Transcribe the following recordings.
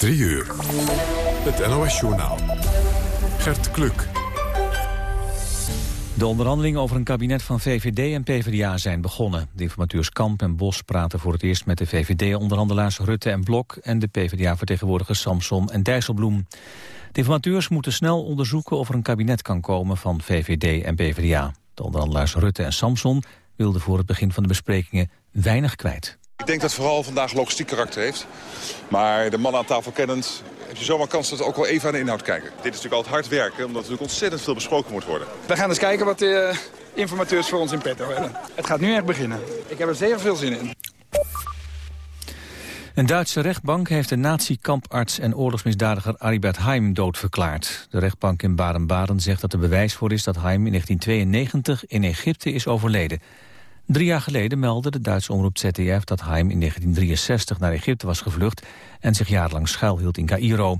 3 uur. Het NOS-journaal. Gert Kluk. De onderhandelingen over een kabinet van VVD en PvdA zijn begonnen. De informateurs Kamp en Bos praten voor het eerst met de VVD-onderhandelaars Rutte en Blok... en de PvdA-vertegenwoordigers Samson en Dijsselbloem. De informateurs moeten snel onderzoeken of er een kabinet kan komen van VVD en PvdA. De onderhandelaars Rutte en Samson wilden voor het begin van de besprekingen weinig kwijt. Ik denk dat het vooral vandaag logistiek karakter heeft. Maar de man aan tafel kennend heb je zomaar kans dat we ook wel even aan de inhoud kijken. Dit is natuurlijk altijd hard werken, omdat er natuurlijk ontzettend veel besproken moet worden. We gaan eens kijken wat de informateurs voor ons in petto hebben. Het gaat nu echt beginnen. Ik heb er zeer veel zin in. Een Duitse rechtbank heeft de nazi-kamparts en oorlogsmisdadiger Aribert Heim doodverklaard. De rechtbank in Baden-Baden zegt dat er bewijs voor is dat Heim in 1992 in Egypte is overleden. Drie jaar geleden meldde de Duitse omroep ZDF dat Haim in 1963 naar Egypte was gevlucht en zich jarenlang schuilhield in Cairo.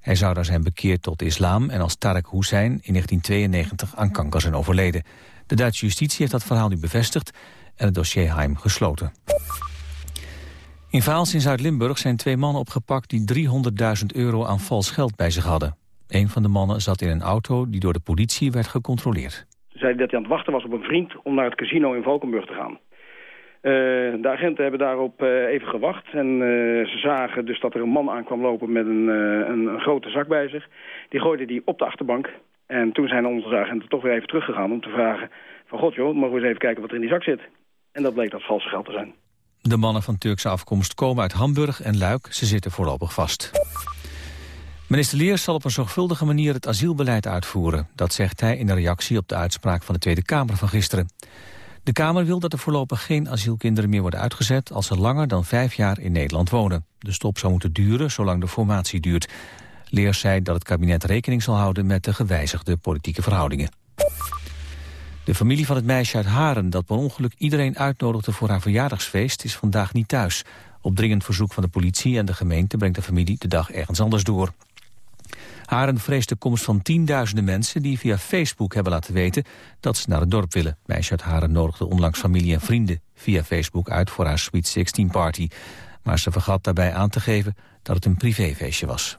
Hij zou daar zijn bekeerd tot de islam en als Tarek Hussein in 1992 aan kanker zijn overleden. De Duitse justitie heeft dat verhaal nu bevestigd en het dossier Haim gesloten. In Vaals in Zuid-Limburg zijn twee mannen opgepakt die 300.000 euro aan vals geld bij zich hadden. Een van de mannen zat in een auto die door de politie werd gecontroleerd zei dat hij aan het wachten was op een vriend om naar het casino in Valkenburg te gaan. Uh, de agenten hebben daarop uh, even gewacht en uh, ze zagen dus dat er een man aankwam lopen met een, een, een, grote zak bij zich. Die gooide die op de achterbank en toen zijn onze agenten toch weer even teruggegaan om te vragen van god joh, mogen we eens even kijken wat er in die zak zit. En dat bleek dat valse geld te zijn. De mannen van Turkse afkomst komen uit Hamburg en Luik. Ze zitten voorlopig vast. Minister Leers zal op een zorgvuldige manier het asielbeleid uitvoeren. Dat zegt hij in een reactie op de uitspraak van de Tweede Kamer van gisteren. De Kamer wil dat er voorlopig geen asielkinderen meer worden uitgezet... als ze langer dan vijf jaar in Nederland wonen. De stop zou moeten duren zolang de formatie duurt. Leers zei dat het kabinet rekening zal houden... met de gewijzigde politieke verhoudingen. De familie van het meisje uit Haren dat per ongeluk iedereen uitnodigde voor haar verjaardagsfeest is vandaag niet thuis. Op dringend verzoek van de politie en de gemeente brengt de familie de dag ergens anders door. Haren vreest de komst van tienduizenden mensen die via Facebook hebben laten weten dat ze naar het dorp willen. Meisje uit Haren nodigde onlangs familie en vrienden via Facebook uit voor haar Sweet 16 party. Maar ze vergat daarbij aan te geven dat het een privéfeestje was.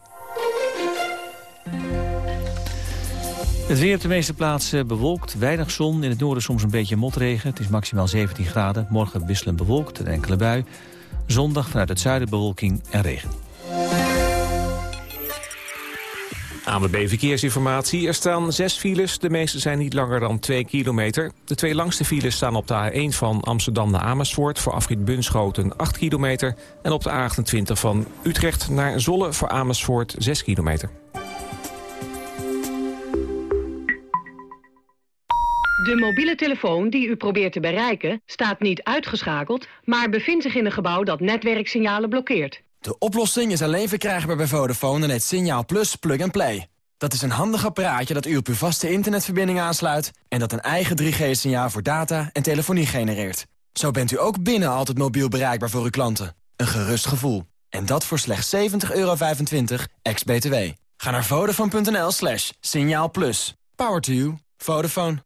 Het weer op de meeste plaatsen bewolkt, weinig zon. In het noorden soms een beetje motregen. Het is maximaal 17 graden. Morgen wisselend bewolkt, een enkele bui. Zondag vanuit het zuiden bewolking en regen. ANWB Verkeersinformatie. Er staan zes files. De meeste zijn niet langer dan 2 kilometer. De twee langste files staan op de A1 van Amsterdam naar Amersfoort... voor afrit Bunschoten 8 kilometer. En op de A28 van Utrecht naar Zolle voor Amersfoort 6 kilometer. De mobiele telefoon die u probeert te bereiken staat niet uitgeschakeld... maar bevindt zich in een gebouw dat netwerksignalen blokkeert. De oplossing is alleen verkrijgbaar bij Vodafone en het Signaal Plus Plug and Play. Dat is een handig apparaatje dat u op uw vaste internetverbinding aansluit... en dat een eigen 3G-signaal voor data en telefonie genereert. Zo bent u ook binnen altijd mobiel bereikbaar voor uw klanten. Een gerust gevoel. En dat voor slechts 70,25 ex-BTW. Ga naar vodafone.nl slash signaal plus. Power to you. Vodafone.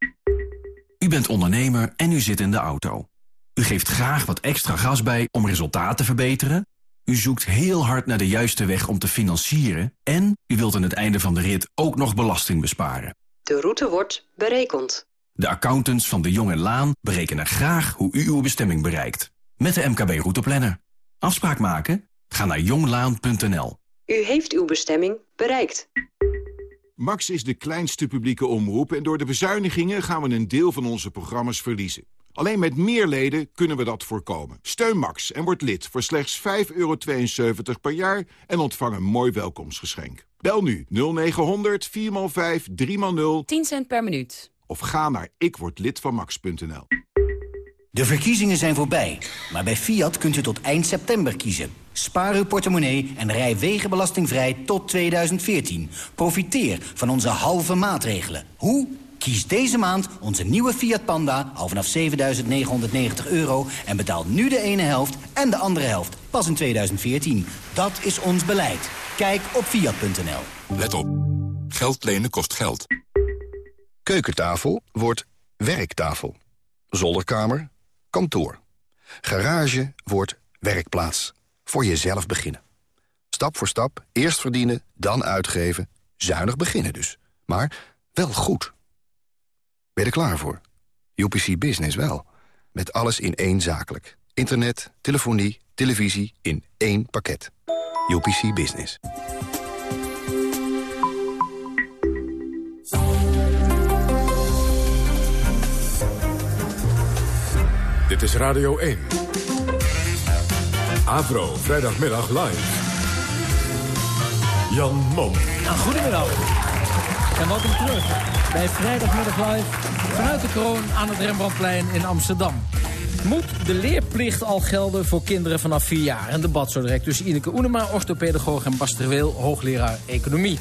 U bent ondernemer en u zit in de auto. U geeft graag wat extra gas bij om resultaat te verbeteren... U zoekt heel hard naar de juiste weg om te financieren... en u wilt aan het einde van de rit ook nog belasting besparen. De route wordt berekend. De accountants van de Jong Laan berekenen graag hoe u uw bestemming bereikt. Met de MKB Routeplanner. Afspraak maken? Ga naar jonglaan.nl. U heeft uw bestemming bereikt. Max is de kleinste publieke omroep... en door de bezuinigingen gaan we een deel van onze programma's verliezen. Alleen met meer leden kunnen we dat voorkomen. Steun Max en word lid voor slechts 5,72 per jaar en ontvang een mooi welkomstgeschenk. Bel nu 0900 4x5 3x0 10 cent per minuut. Of ga naar ikwordlidvanmax.nl. De verkiezingen zijn voorbij, maar bij Fiat kunt u tot eind september kiezen. Spaar uw portemonnee en rij wegenbelastingvrij tot 2014. Profiteer van onze halve maatregelen. Hoe? Kies deze maand onze nieuwe Fiat Panda al vanaf 7.990 euro... en betaal nu de ene helft en de andere helft pas in 2014. Dat is ons beleid. Kijk op Fiat.nl. Let op. Geld lenen kost geld. Keukentafel wordt werktafel. Zolderkamer, kantoor. Garage wordt werkplaats. Voor jezelf beginnen. Stap voor stap, eerst verdienen, dan uitgeven. Zuinig beginnen dus. Maar wel goed. Ben je er klaar voor? UPC Business wel. Met alles in één zakelijk. Internet, telefonie, televisie in één pakket. UPC Business. Dit is Radio 1. Avro, vrijdagmiddag live. Jan Mom. Nou, goedemiddag. En welkom terug bij Vrijdagmiddag Live vanuit de kroon aan het Rembrandtplein in Amsterdam. Moet de leerplicht al gelden voor kinderen vanaf 4 jaar? Een debat zo direct tussen Ineke Oenema, orthopedagoog en Bas Terweel, hoogleraar economie.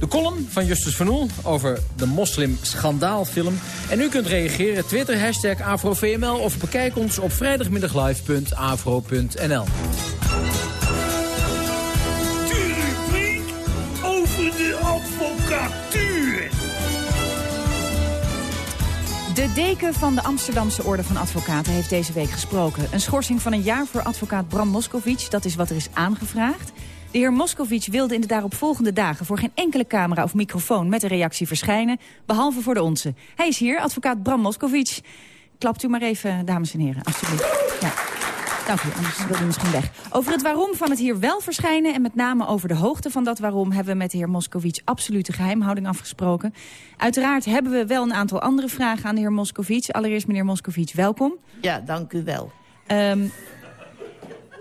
De column van Justus van Oel over de moslim-schandaalfilm. En u kunt reageren, Twitter, hashtag AfroVML... of bekijk ons op vrijdagmiddaglive.afro.nl. advocatuur. De deken van de Amsterdamse Orde van Advocaten heeft deze week gesproken. Een schorsing van een jaar voor advocaat Bram Moskovic, dat is wat er is aangevraagd. De heer Moskovic wilde in de daaropvolgende dagen voor geen enkele camera of microfoon met een reactie verschijnen, behalve voor de onze. Hij is hier, advocaat Bram Moskovic. Klapt u maar even, dames en heren, alstublieft. Ja. Dank u, anders wil u misschien weg. Over het waarom van het hier wel verschijnen... en met name over de hoogte van dat waarom... hebben we met de heer Moskovic absolute geheimhouding afgesproken. Uiteraard hebben we wel een aantal andere vragen aan de heer Moskovic. Allereerst, meneer Moskovic, welkom. Ja, dank u wel. Um,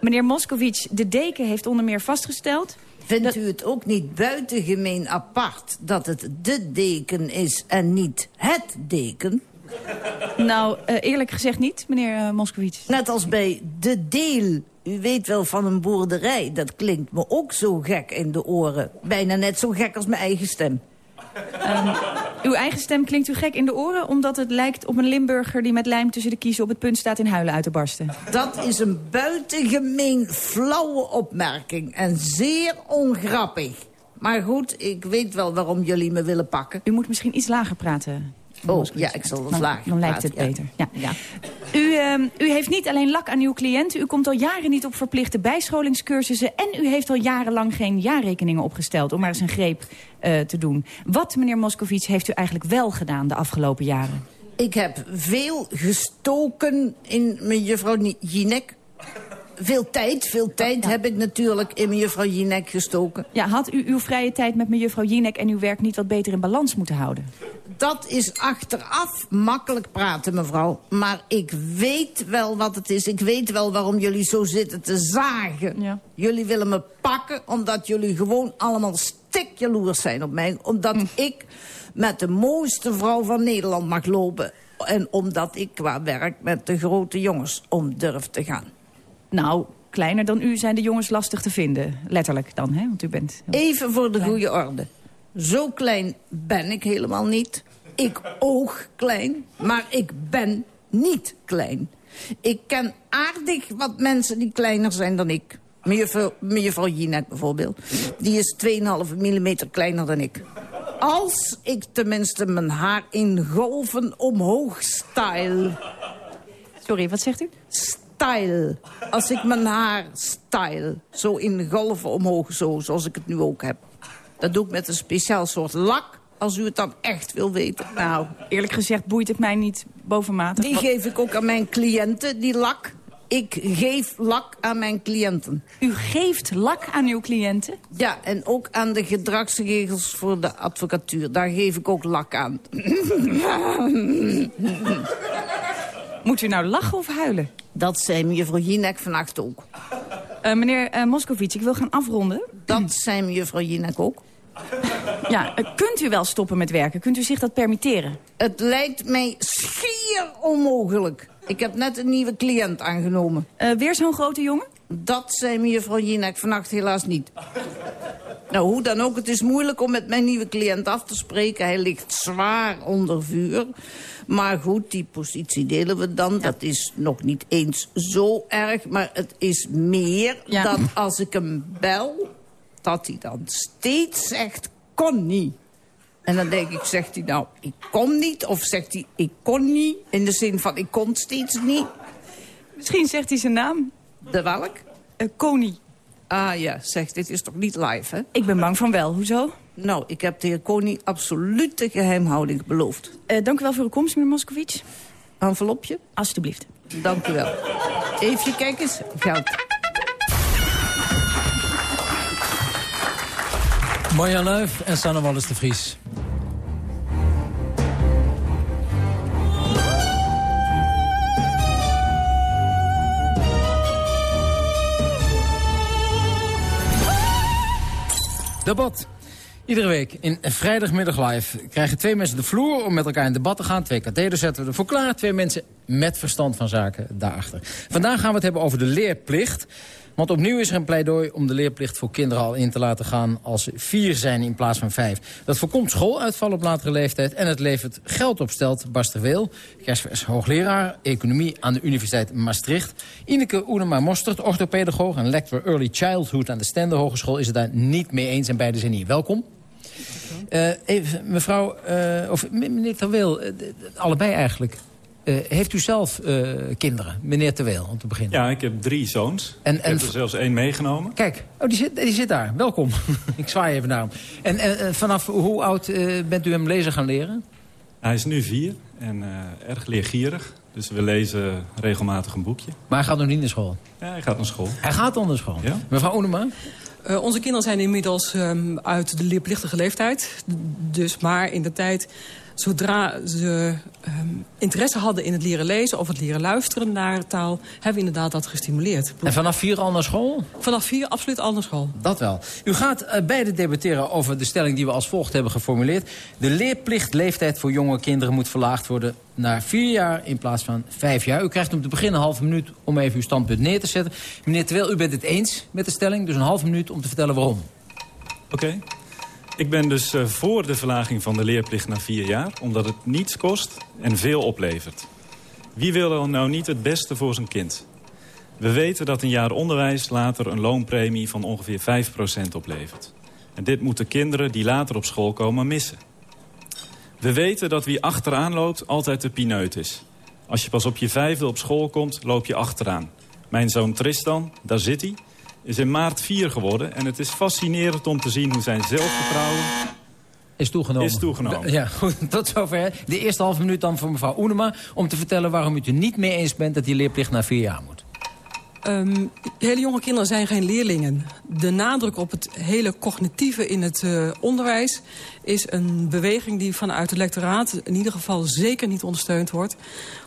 meneer Moskovic, de deken heeft onder meer vastgesteld... Vindt u het ook niet buitengemeen apart dat het de deken is en niet het deken? Nou, uh, eerlijk gezegd niet, meneer uh, Moskowitz. Net als bij de deel. U weet wel van een boerderij. Dat klinkt me ook zo gek in de oren. Bijna net zo gek als mijn eigen stem. Um, uw eigen stem klinkt u gek in de oren... omdat het lijkt op een Limburger die met lijm tussen de kiezen... op het punt staat in huilen uit te barsten. Dat is een buitengemeen flauwe opmerking. En zeer ongrappig. Maar goed, ik weet wel waarom jullie me willen pakken. U moet misschien iets lager praten. Oh, ja, ik zal wat lager Dan lijkt het beter. Ja. ja. U, uh, u heeft niet alleen lak aan uw cliënten. U komt al jaren niet op verplichte bijscholingscursussen. En u heeft al jarenlang geen jaarrekeningen opgesteld. Om maar eens een greep uh, te doen. Wat, meneer Moscovici, heeft u eigenlijk wel gedaan de afgelopen jaren? Ik heb veel gestoken in mijn juffrouw Jinek veel tijd, veel tijd heb ik natuurlijk in mevrouw Jinek gestoken. Ja, had u uw vrije tijd met mevrouw Jinek en uw werk niet wat beter in balans moeten houden? Dat is achteraf makkelijk praten, mevrouw. Maar ik weet wel wat het is. Ik weet wel waarom jullie zo zitten te zagen. Ja. Jullie willen me pakken omdat jullie gewoon allemaal stikjaloers zijn op mij. Omdat hm. ik met de mooiste vrouw van Nederland mag lopen. En omdat ik qua werk met de grote jongens om durf te gaan. Nou, kleiner dan u zijn de jongens lastig te vinden. Letterlijk dan, hè? Want u bent... Even voor de goede orde. Zo klein ben ik helemaal niet. Ik oog klein, maar ik ben niet klein. Ik ken aardig wat mensen die kleiner zijn dan ik. Mevrouw, mevrouw Jinek bijvoorbeeld. Die is 2,5 mm kleiner dan ik. Als ik tenminste mijn haar in golven omhoog style. Sorry, wat zegt u? Style. Als ik mijn haar style. Zo in golven omhoog, zo, zoals ik het nu ook heb. Dat doe ik met een speciaal soort lak, als u het dan echt wil weten. Nou, eerlijk gezegd boeit het mij niet bovenmatig. Die geef ik ook aan mijn cliënten, die lak. Ik geef lak aan mijn cliënten. U geeft lak aan uw cliënten? Ja, en ook aan de gedragsregels voor de advocatuur. Daar geef ik ook lak aan. Moet u nou lachen of huilen? Dat zei mevrouw Jinek vannacht ook. Uh, meneer uh, Moscovici, ik wil gaan afronden. Dat zei mevrouw Jinek ook. Ja, uh, kunt u wel stoppen met werken? Kunt u zich dat permitteren? Het lijkt mij schier onmogelijk. Ik heb net een nieuwe cliënt aangenomen. weer zo'n grote jongen? Dat zei mevrouw Jinek vannacht helaas niet. Nou, hoe dan ook, het is moeilijk om met mijn nieuwe cliënt af te spreken. Hij ligt zwaar onder vuur. Maar goed, die positie delen we dan. Dat is nog niet eens zo erg. Maar het is meer dat als ik hem bel... dat hij dan steeds zegt, kon niet. En dan denk ik, zegt hij nou, ik kon niet? Of zegt hij, ik kon niet? In de zin van, ik kon steeds niet. Misschien zegt hij zijn naam. De welk? Uh, Koning. Ah ja, zeg, dit is toch niet live, hè? Ik ben bang van wel. Hoezo? Nou, ik heb de heer Koning absolute geheimhouding beloofd. Uh, dank u wel voor uw komst, meneer Moscovici. Envelopje? Alsjeblieft. Dank u wel. Even kijk eens, geld. Marjan Luif en Sanne Wallis de Vries. Debat. Iedere week in vrijdagmiddag live krijgen twee mensen de vloer om met elkaar in debat te gaan. Twee katheders zetten we ervoor klaar. Twee mensen met verstand van zaken daarachter. Vandaag gaan we het hebben over de leerplicht. Want opnieuw is er een pleidooi om de leerplicht voor kinderen al in te laten gaan als ze vier zijn in plaats van vijf. Dat voorkomt schooluitval op latere leeftijd en het levert geld op, stelt Bas Terweel, kerstvers hoogleraar economie aan de Universiteit Maastricht. Ineke Oenema Mostert, orthopedagoog en lecturer Early Childhood aan de Stende Hogeschool, is het daar niet mee eens en beide zijn hier. Welkom. Uh, even, mevrouw, uh, of meneer Terweel, uh, allebei eigenlijk. Uh, heeft u zelf uh, kinderen, meneer Terweel, om te beginnen? Ja, ik heb drie zoons. En, ik en... heb er zelfs één meegenomen. Kijk, oh, die, zit, die zit daar. Welkom. ik zwaai even naar hem. En, en vanaf hoe oud uh, bent u hem lezen gaan leren? Hij is nu vier en erg leergierig. Dus we lezen regelmatig een boekje. Maar hij gaat nog niet naar school? Ja, hij gaat naar school. Hij gaat dan naar school? Ja. Mevrouw Oenema? Uh, onze kinderen zijn inmiddels um, uit de leerplichtige leeftijd. Dus maar in de tijd zodra ze um, interesse hadden in het leren lezen... of het leren luisteren naar taal, hebben we inderdaad dat gestimuleerd. En vanaf vier al naar school? Vanaf vier absoluut al naar school. Dat wel. U gaat uh, beide debatteren over de stelling die we als volgt hebben geformuleerd. De leerplichtleeftijd voor jonge kinderen moet verlaagd worden naar vier jaar in plaats van vijf jaar. U krijgt om te beginnen een halve minuut om even uw standpunt neer te zetten. Meneer Terwijl, u bent het eens met de stelling, dus een halve minuut om te vertellen waarom. Oké. Okay. Ik ben dus uh, voor de verlaging van de leerplicht naar vier jaar... omdat het niets kost en veel oplevert. Wie wil er nou niet het beste voor zijn kind? We weten dat een jaar onderwijs later een loonpremie van ongeveer 5% oplevert. En dit moeten kinderen die later op school komen missen. We weten dat wie achteraan loopt altijd de pineut is. Als je pas op je vijfde op school komt, loop je achteraan. Mijn zoon Tristan, daar zit hij is in maart 4 geworden. En het is fascinerend om te zien hoe zijn zelfvertrouwen... Is toegenomen. Is toegenomen. Ja, goed, tot zover. De eerste halve minuut dan voor mevrouw Oenema... om te vertellen waarom u het er niet mee eens bent... dat die leerplicht naar vier jaar moet. Um, hele jonge kinderen zijn geen leerlingen. De nadruk op het hele cognitieve in het uh, onderwijs... is een beweging die vanuit het lectoraat in ieder geval zeker niet ondersteund wordt.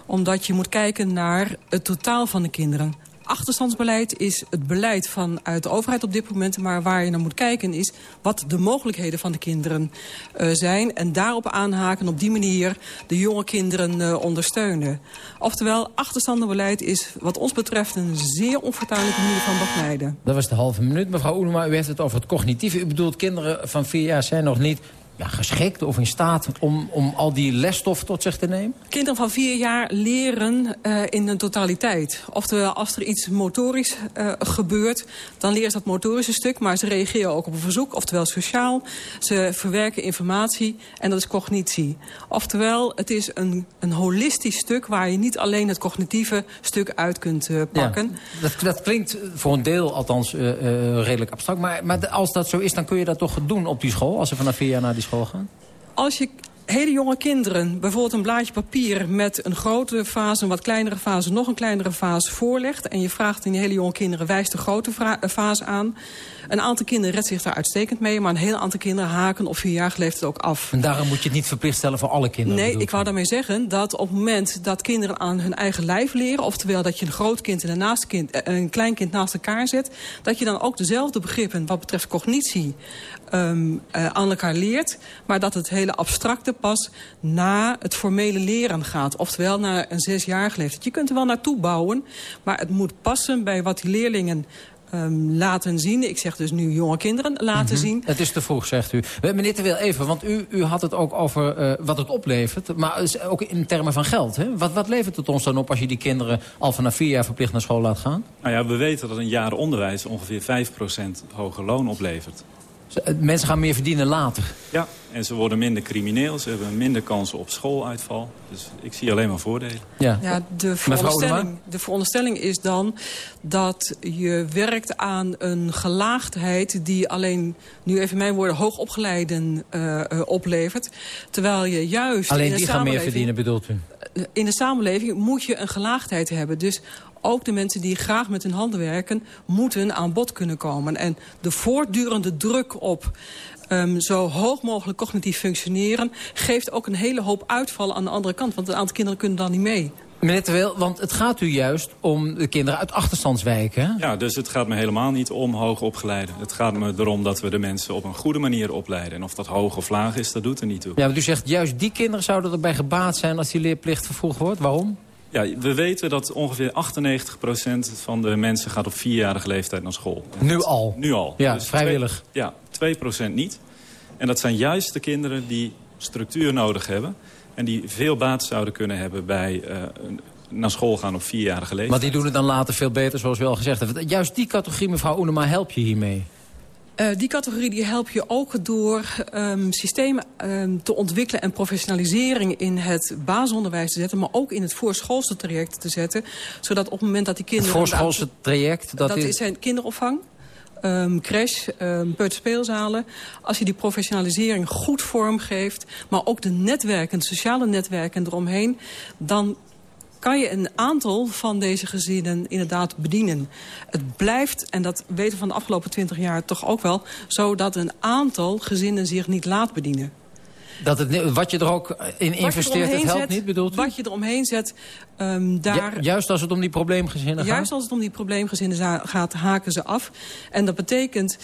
Omdat je moet kijken naar het totaal van de kinderen achterstandsbeleid is het beleid vanuit de overheid op dit moment. Maar waar je naar moet kijken is wat de mogelijkheden van de kinderen uh, zijn. En daarop aanhaken op die manier de jonge kinderen uh, ondersteunen. Oftewel, achterstandenbeleid is wat ons betreft een zeer onfortuinlijke manier van begeleiden. Dat was de halve minuut. Mevrouw Oenema, u heeft het over het cognitieve. U bedoelt kinderen van vier jaar zijn nog niet ja, geschikt of in staat om, om al die lesstof tot zich te nemen? Kinderen van vier jaar leren uh, in een totaliteit. Oftewel, als er iets motorisch uh, gebeurt, dan leren ze dat motorische stuk... maar ze reageren ook op een verzoek, oftewel sociaal. Ze verwerken informatie en dat is cognitie. Oftewel, het is een, een holistisch stuk... waar je niet alleen het cognitieve stuk uit kunt uh, pakken. Ja, dat, dat klinkt voor een deel althans redelijk abstract. Maar, maar als dat zo is, dan kun je dat toch doen op die school... als ze vanaf vier jaar naar die school gaan? Als je hele jonge kinderen bijvoorbeeld een blaadje papier... met een grote fase, een wat kleinere fase, nog een kleinere fase voorlegt... en je vraagt aan die hele jonge kinderen, wijst de grote eh, fase aan... Een aantal kinderen redt zich daar uitstekend mee... maar een heel aantal kinderen haken op vier jaar het ook af. En daarom moet je het niet verplicht stellen voor alle kinderen? Nee, ik wou daarmee zeggen dat op het moment dat kinderen aan hun eigen lijf leren... oftewel dat je een groot kind en een, naast kind, eh, een klein kind naast elkaar zet... dat je dan ook dezelfde begrippen wat betreft cognitie um, uh, aan elkaar leert... maar dat het hele abstracte pas na het formele leren gaat. Oftewel naar een zesjarige leeftijd. Je kunt er wel naartoe bouwen, maar het moet passen bij wat die leerlingen um, laten zien. Ik zeg dus nu jonge kinderen laten mm -hmm. zien. Het is te vroeg, zegt u. Meneer Terwil, even, want u, u had het ook over uh, wat het oplevert. Maar ook in termen van geld. Hè? Wat, wat levert het ons dan op als je die kinderen al vanaf vier jaar verplicht naar school laat gaan? Nou ja, we weten dat een jaar onderwijs ongeveer 5% hoger loon oplevert. Eh, mensen gaan meer verdienen later. Ja, en ze worden minder crimineel. Ze hebben minder kansen op schooluitval. Dus ik zie alleen maar voordelen. Ja, ja de, veronderstelling, de veronderstelling is dan dat je werkt aan een gelaagdheid... die alleen, nu even mijn woorden, hoogopgeleiden uh, oplevert. Terwijl je juist... Alleen die gaan meer verdienen, bedoelt u? In de samenleving moet je een gelaagdheid hebben. Dus ook de mensen die graag met hun handen werken... moeten aan bod kunnen komen. En de voortdurende druk op um, zo hoog mogelijk cognitief functioneren... geeft ook een hele hoop uitvallen aan de andere kant. Want een aantal kinderen kunnen dan niet mee. Meneer Terweel, want het gaat u juist om de kinderen uit achterstandswijken. Ja, dus het gaat me helemaal niet om hoogopgeleiden. Het gaat me erom dat we de mensen op een goede manier opleiden. En of dat hoog of laag is, dat doet er niet toe. Ja, maar u zegt juist die kinderen zouden erbij gebaat zijn als die leerplicht vervroegd wordt. Waarom? Ja, we weten dat ongeveer 98% van de mensen gaat op vierjarige leeftijd naar school. Nu al? Nu al. Ja, dus vrijwillig. Twee, ja, 2% niet. En dat zijn juist de kinderen die structuur nodig hebben... en die veel baat zouden kunnen hebben bij uh, naar school gaan op vierjarige leeftijd. Maar die doen het dan later veel beter, zoals u al gezegd heeft. Juist die categorie, mevrouw Oenema, help je hiermee? Uh, die categorie die help je ook door um, systemen um, te ontwikkelen en professionalisering in het basisonderwijs te zetten, maar ook in het voorschoolse traject te zetten, zodat op het moment dat die kinderen... Het voorschoolse traject? Dat, dat is zijn kinderopvang. Um, crash, um, peuterspeelzalen. Als je die professionalisering goed vormgeeft... maar ook de netwerken, de sociale netwerken eromheen... dan kan je een aantal van deze gezinnen inderdaad bedienen. Het blijft, en dat weten we van de afgelopen twintig jaar toch ook wel... zo dat een aantal gezinnen zich niet laat bedienen. Dat het, wat je er ook in investeert, het helpt niet, bedoelt u? Wat je eromheen zet, um, daar... juist als het om die probleemgezinnen gaat? Juist als het om die probleemgezinnen gaat, haken ze af. En dat betekent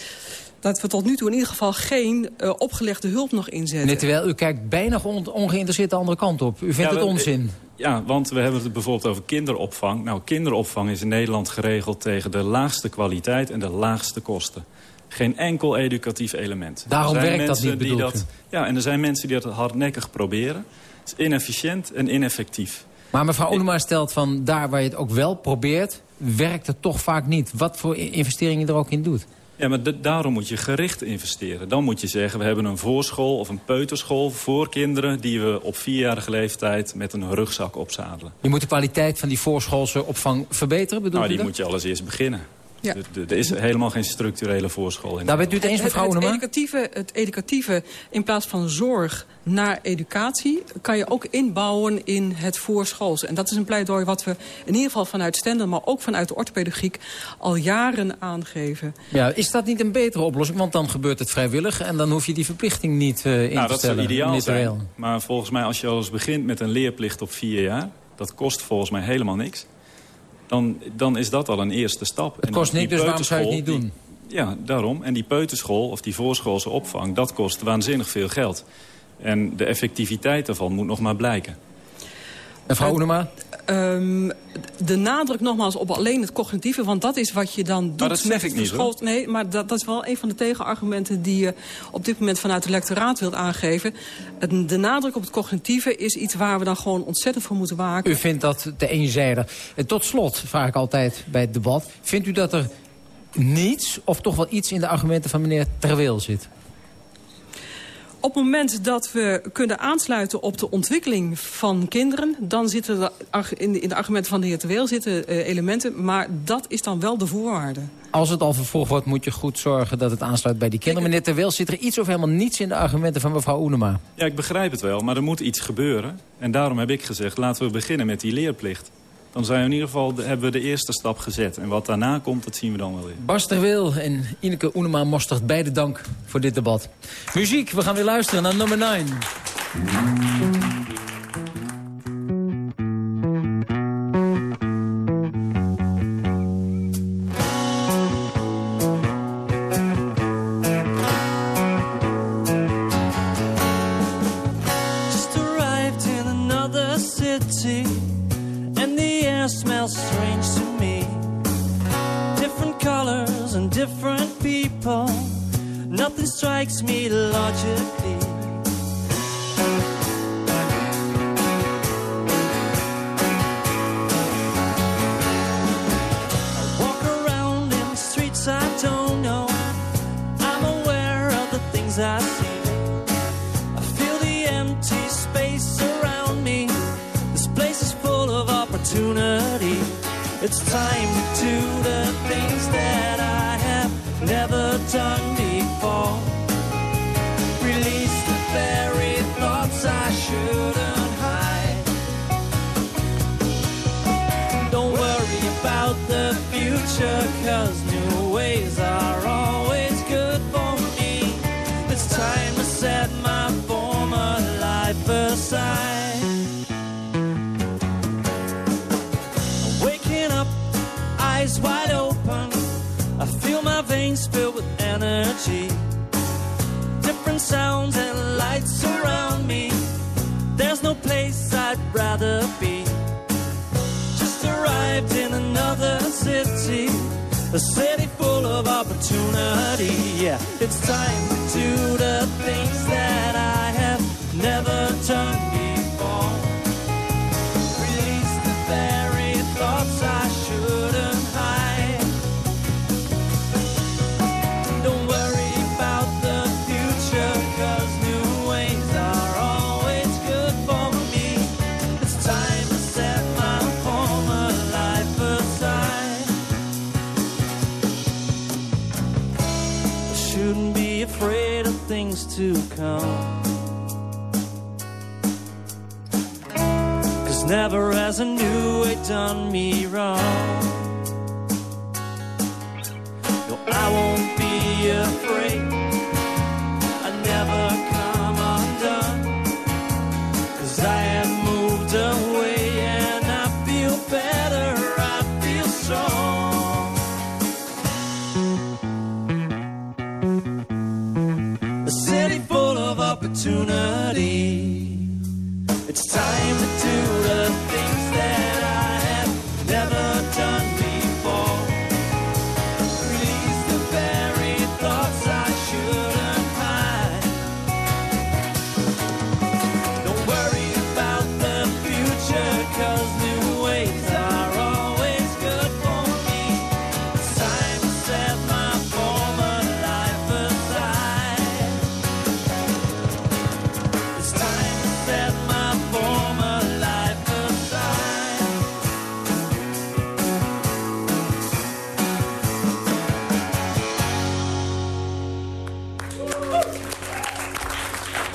dat we tot nu toe in ieder geval geen uh, opgelegde hulp nog inzetten. Nee, terwijl u kijkt bijna ongeïnteresseerd de andere kant op. U vindt het onzin. Ja, want we hebben het bijvoorbeeld over kinderopvang. Nou, kinderopvang is in Nederland geregeld tegen de laagste kwaliteit en de laagste kosten. Geen enkel educatief element. Daarom werkt dat niet, dat, Ja, en er zijn mensen die dat hardnekkig proberen. Het is inefficiënt en ineffectief. Maar mevrouw Onema stelt van daar waar je het ook wel probeert... werkt het toch vaak niet. Wat voor investeringen je er ook in doet. Ja, maar daarom moet je gericht investeren. Dan moet je zeggen, we hebben een voorschool of een peuterschool voor kinderen... die we op vierjarige leeftijd met een rugzak opzadelen. Je moet de kwaliteit van die voorschoolse opvang verbeteren, bedoel nou, die moet je alles eerst beginnen. Ja. Er is helemaal geen structurele voorschool. In Daar bent u het eens, mevrouw het, het, educatieve, het educatieve, in plaats van zorg naar educatie... kan je ook inbouwen in het voorschools. En dat is een pleidooi wat we in ieder geval vanuit Stenden... maar ook vanuit de orthopedagogiek al jaren aangeven. Ja, is dat niet een betere oplossing? Want dan gebeurt het vrijwillig en dan hoef je die verplichting niet uh, in nou, te stellen. Dat zou ideaal zijn. Maar volgens mij als je al eens begint met een leerplicht op vier jaar... dat kost volgens mij helemaal niks dan, dan is dat al een eerste stap. Het kost niks, dus waarom zou je het niet doen? ja, daarom. En die peuterschool of die voorschoolse opvang, dat kost waanzinnig veel geld. En de effectiviteit daarvan moet nog maar blijken. Mevrouw Oenema? Um, de nadruk nogmaals op alleen het cognitieve, want dat is wat je dan doet. Maar dat zeg ik niet, hoor. Nee, maar dat, dat, is wel een van de tegenargumenten die je op dit moment vanuit het lectoraat wilt aangeven. De nadruk op het cognitieve is iets waar we dan gewoon ontzettend voor moeten waken. U vindt dat te eenzijdig. En tot slot vraag ik altijd bij het debat. Vindt u dat er niets of toch wel iets in de argumenten van meneer Terweel zit? Op het moment dat we kunnen aansluiten op de ontwikkeling van kinderen... dan zitten er in de, argumenten van de heer Terweel zitten uh, elementen... maar dat is dan wel de voorwaarde. Als het al vervolgd wordt, moet je goed zorgen dat het aansluit bij die kinderen. Meneer Terweel, zit er iets of helemaal niets in de argumenten van mevrouw Oenema? Ja, ik begrijp het wel, maar er moet iets gebeuren. En daarom heb ik gezegd, laten we beginnen met die leerplicht dan zijn we in ieder geval hebben we de eerste stap gezet. En wat daarna komt, dat zien we dan wel weer. Bas Terweel en Ineke Oenema Mostert, beide dank voor dit debat. Muziek, we gaan weer luisteren naar nummer 9. A city full of opportunity. Yeah, it's time to do the things that I have never done before. Come. Cause never has a new way done me wrong.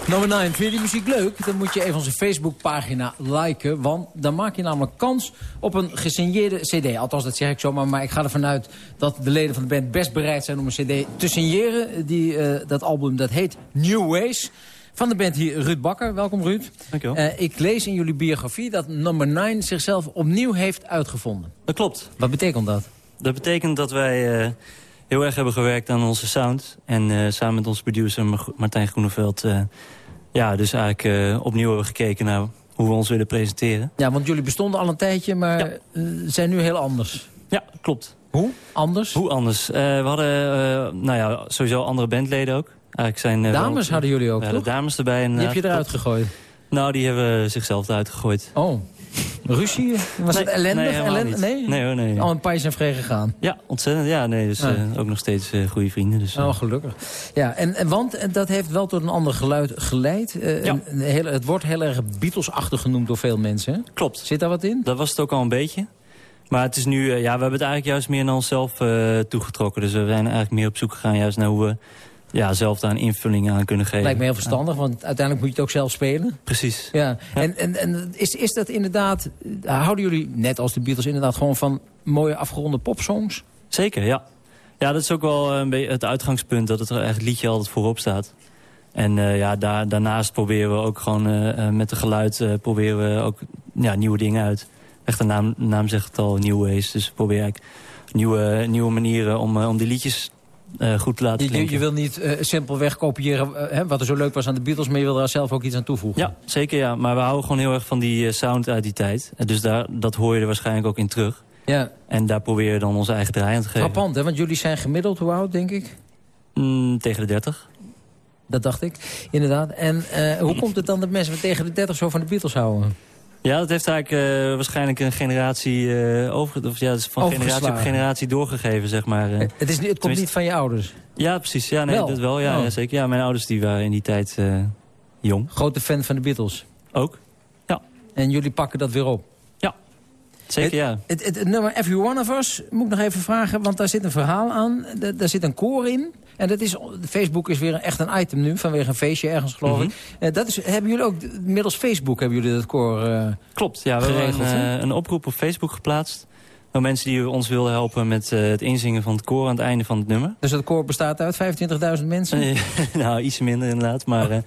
Nummer 9, vind je die muziek leuk? Dan moet je even onze Facebookpagina liken. Want dan maak je namelijk kans op een gesigneerde cd. Althans, dat zeg ik zomaar. Maar ik ga ervan uit dat de leden van de band best bereid zijn om een cd te signeren. Die, eh, dat album dat heet New Ways. Van de band hier Ruud Bakker. Welkom Ruud. Dankjewel. Eh, ik lees in jullie biografie dat Number 9 zichzelf opnieuw heeft uitgevonden. Dat klopt. Wat betekent dat? Dat betekent dat wij eh, heel erg hebben gewerkt aan onze sound. En eh, samen met onze producer Mar- Martijn Groeneveld... eh, ja, dus eigenlijk eh, opnieuw hebben gekeken naar hoe we ons willen presenteren. Ja, want jullie bestonden al een tijdje, maar zijn nu heel anders. Ja, klopt. Hoe? Anders? Hoe anders? We hadden nou ja, sowieso andere bandleden ook. Eigenlijk zijn, Dames hadden jullie ook, hadden toch? dames erbij. Die heb je eruit gegooid? Nou, die hebben zichzelf eruit gegooid. Oh, ruzie? Was Nee, het ellendig? nee, helemaal Ellen- niet. nee? Nee hoor, nee. Al een paar zijn vrij gegaan. Ja, ontzettend. Ja, nee, dus Ah. eh, ook nog steeds eh, goede vrienden. Dus, eh. Oh, gelukkig. Ja, en, en want dat heeft wel tot een ander geluid geleid. Eh, een- het wordt heel erg Beatles-achtig genoemd door veel mensen. hè? Klopt. Zit daar wat in? Dat was het ook al een beetje. Maar het is nu, ja, we hebben het eigenlijk juist meer naar onszelf toegetrokken. Dus we zijn eigenlijk meer op zoek gegaan juist naar hoe we ja, zelf daar een invulling aan kunnen geven. Lijkt me heel verstandig, want uiteindelijk moet je het ook zelf spelen. Precies. Ja. En, en, en is, is dat inderdaad... eh, Houden jullie, net als de Beatles, inderdaad gewoon van mooie afgeronde popsongs? Zeker, ja. Ja, dat is ook wel een beetje het uitgangspunt, dat het er echt liedje altijd voorop staat. En eh, ja, daar, daarnaast proberen we ook gewoon eh, eh, met het geluid eh, proberen we ook ja, nieuwe dingen uit. Echt de naam, de naam zegt het al, New Ways. Dus we proberen eigenlijk nieuwe, nieuwe manieren om, eh, om die liedjes eh, goed te laten Je, je, klinken. je wil niet eh, simpelweg kopiëren eh, hè, wat er zo leuk was aan de Beatles... maar je wil daar zelf ook iets aan toevoegen. Ja, zeker ja. Maar we houden gewoon heel erg van die sound uit die tijd. Dus daar, dat hoor je er waarschijnlijk ook in terug. Ja. En daar proberen we dan onze eigen draai aan te geven. Frappant, hè? Want jullie zijn gemiddeld, hoe oud, denk ik? Mm, tegen de 30. Dat dacht ik, inderdaad. En hoe komt het dan dat mensen tegen de 30 zo van de Beatles houden? Ja, dat heeft eigenlijk uh, waarschijnlijk een generatie uh, over, of ja, van generatie op generatie doorgegeven, zeg maar. Uh, het, is, het komt niet van je ouders? Ja, precies. Ja, nee, wel? dat wel. Ja, Oh. ja, zeker. Ja, mijn ouders die waren in die tijd jong. Grote fan van de Beatles? Ook. Ja. En jullie pakken dat weer op? Zeker, ja. Het, het, het nummer Every One of Us moet ik nog even vragen, want daar zit een verhaal aan. Da- daar zit een koor in. En dat is, Facebook is weer echt een item nu, vanwege een feestje ergens geloof ik. Eh, dat is, hebben jullie ook, middels Facebook hebben jullie dat koor eh, Klopt, ja. We hebben een, eh, een oproep op Facebook geplaatst. Door mensen die ons wilden helpen met het inzingen van het koor aan het einde van het nummer. Dus dat koor bestaat uit 25.000 mensen? Nou, iets minder inderdaad. Maar eh,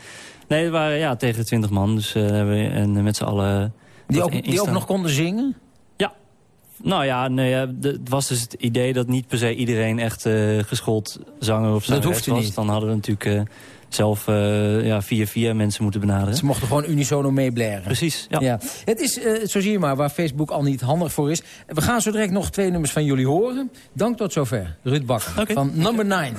nee, het waren ja, tegen de 20 man. Dus hebben we en, met z'n allen... Die ook, die ook nog konden zingen? Nou ja, nee, de- het was dus het idee dat niet per se iedereen echt eh, geschoold zanger of Dat zangeres hoefde was. niet. Dan hadden we natuurlijk eh, zelf eh, ja, via via mensen moeten benaderen. Ze mochten gewoon unisono meeblaren. Precies, ja. Het is, eh, zo zie je maar, waar Facebook al niet handig voor is. We gaan zo direct nog twee nummers van jullie horen. Dank tot zover. Ruud Bakker van Number 9.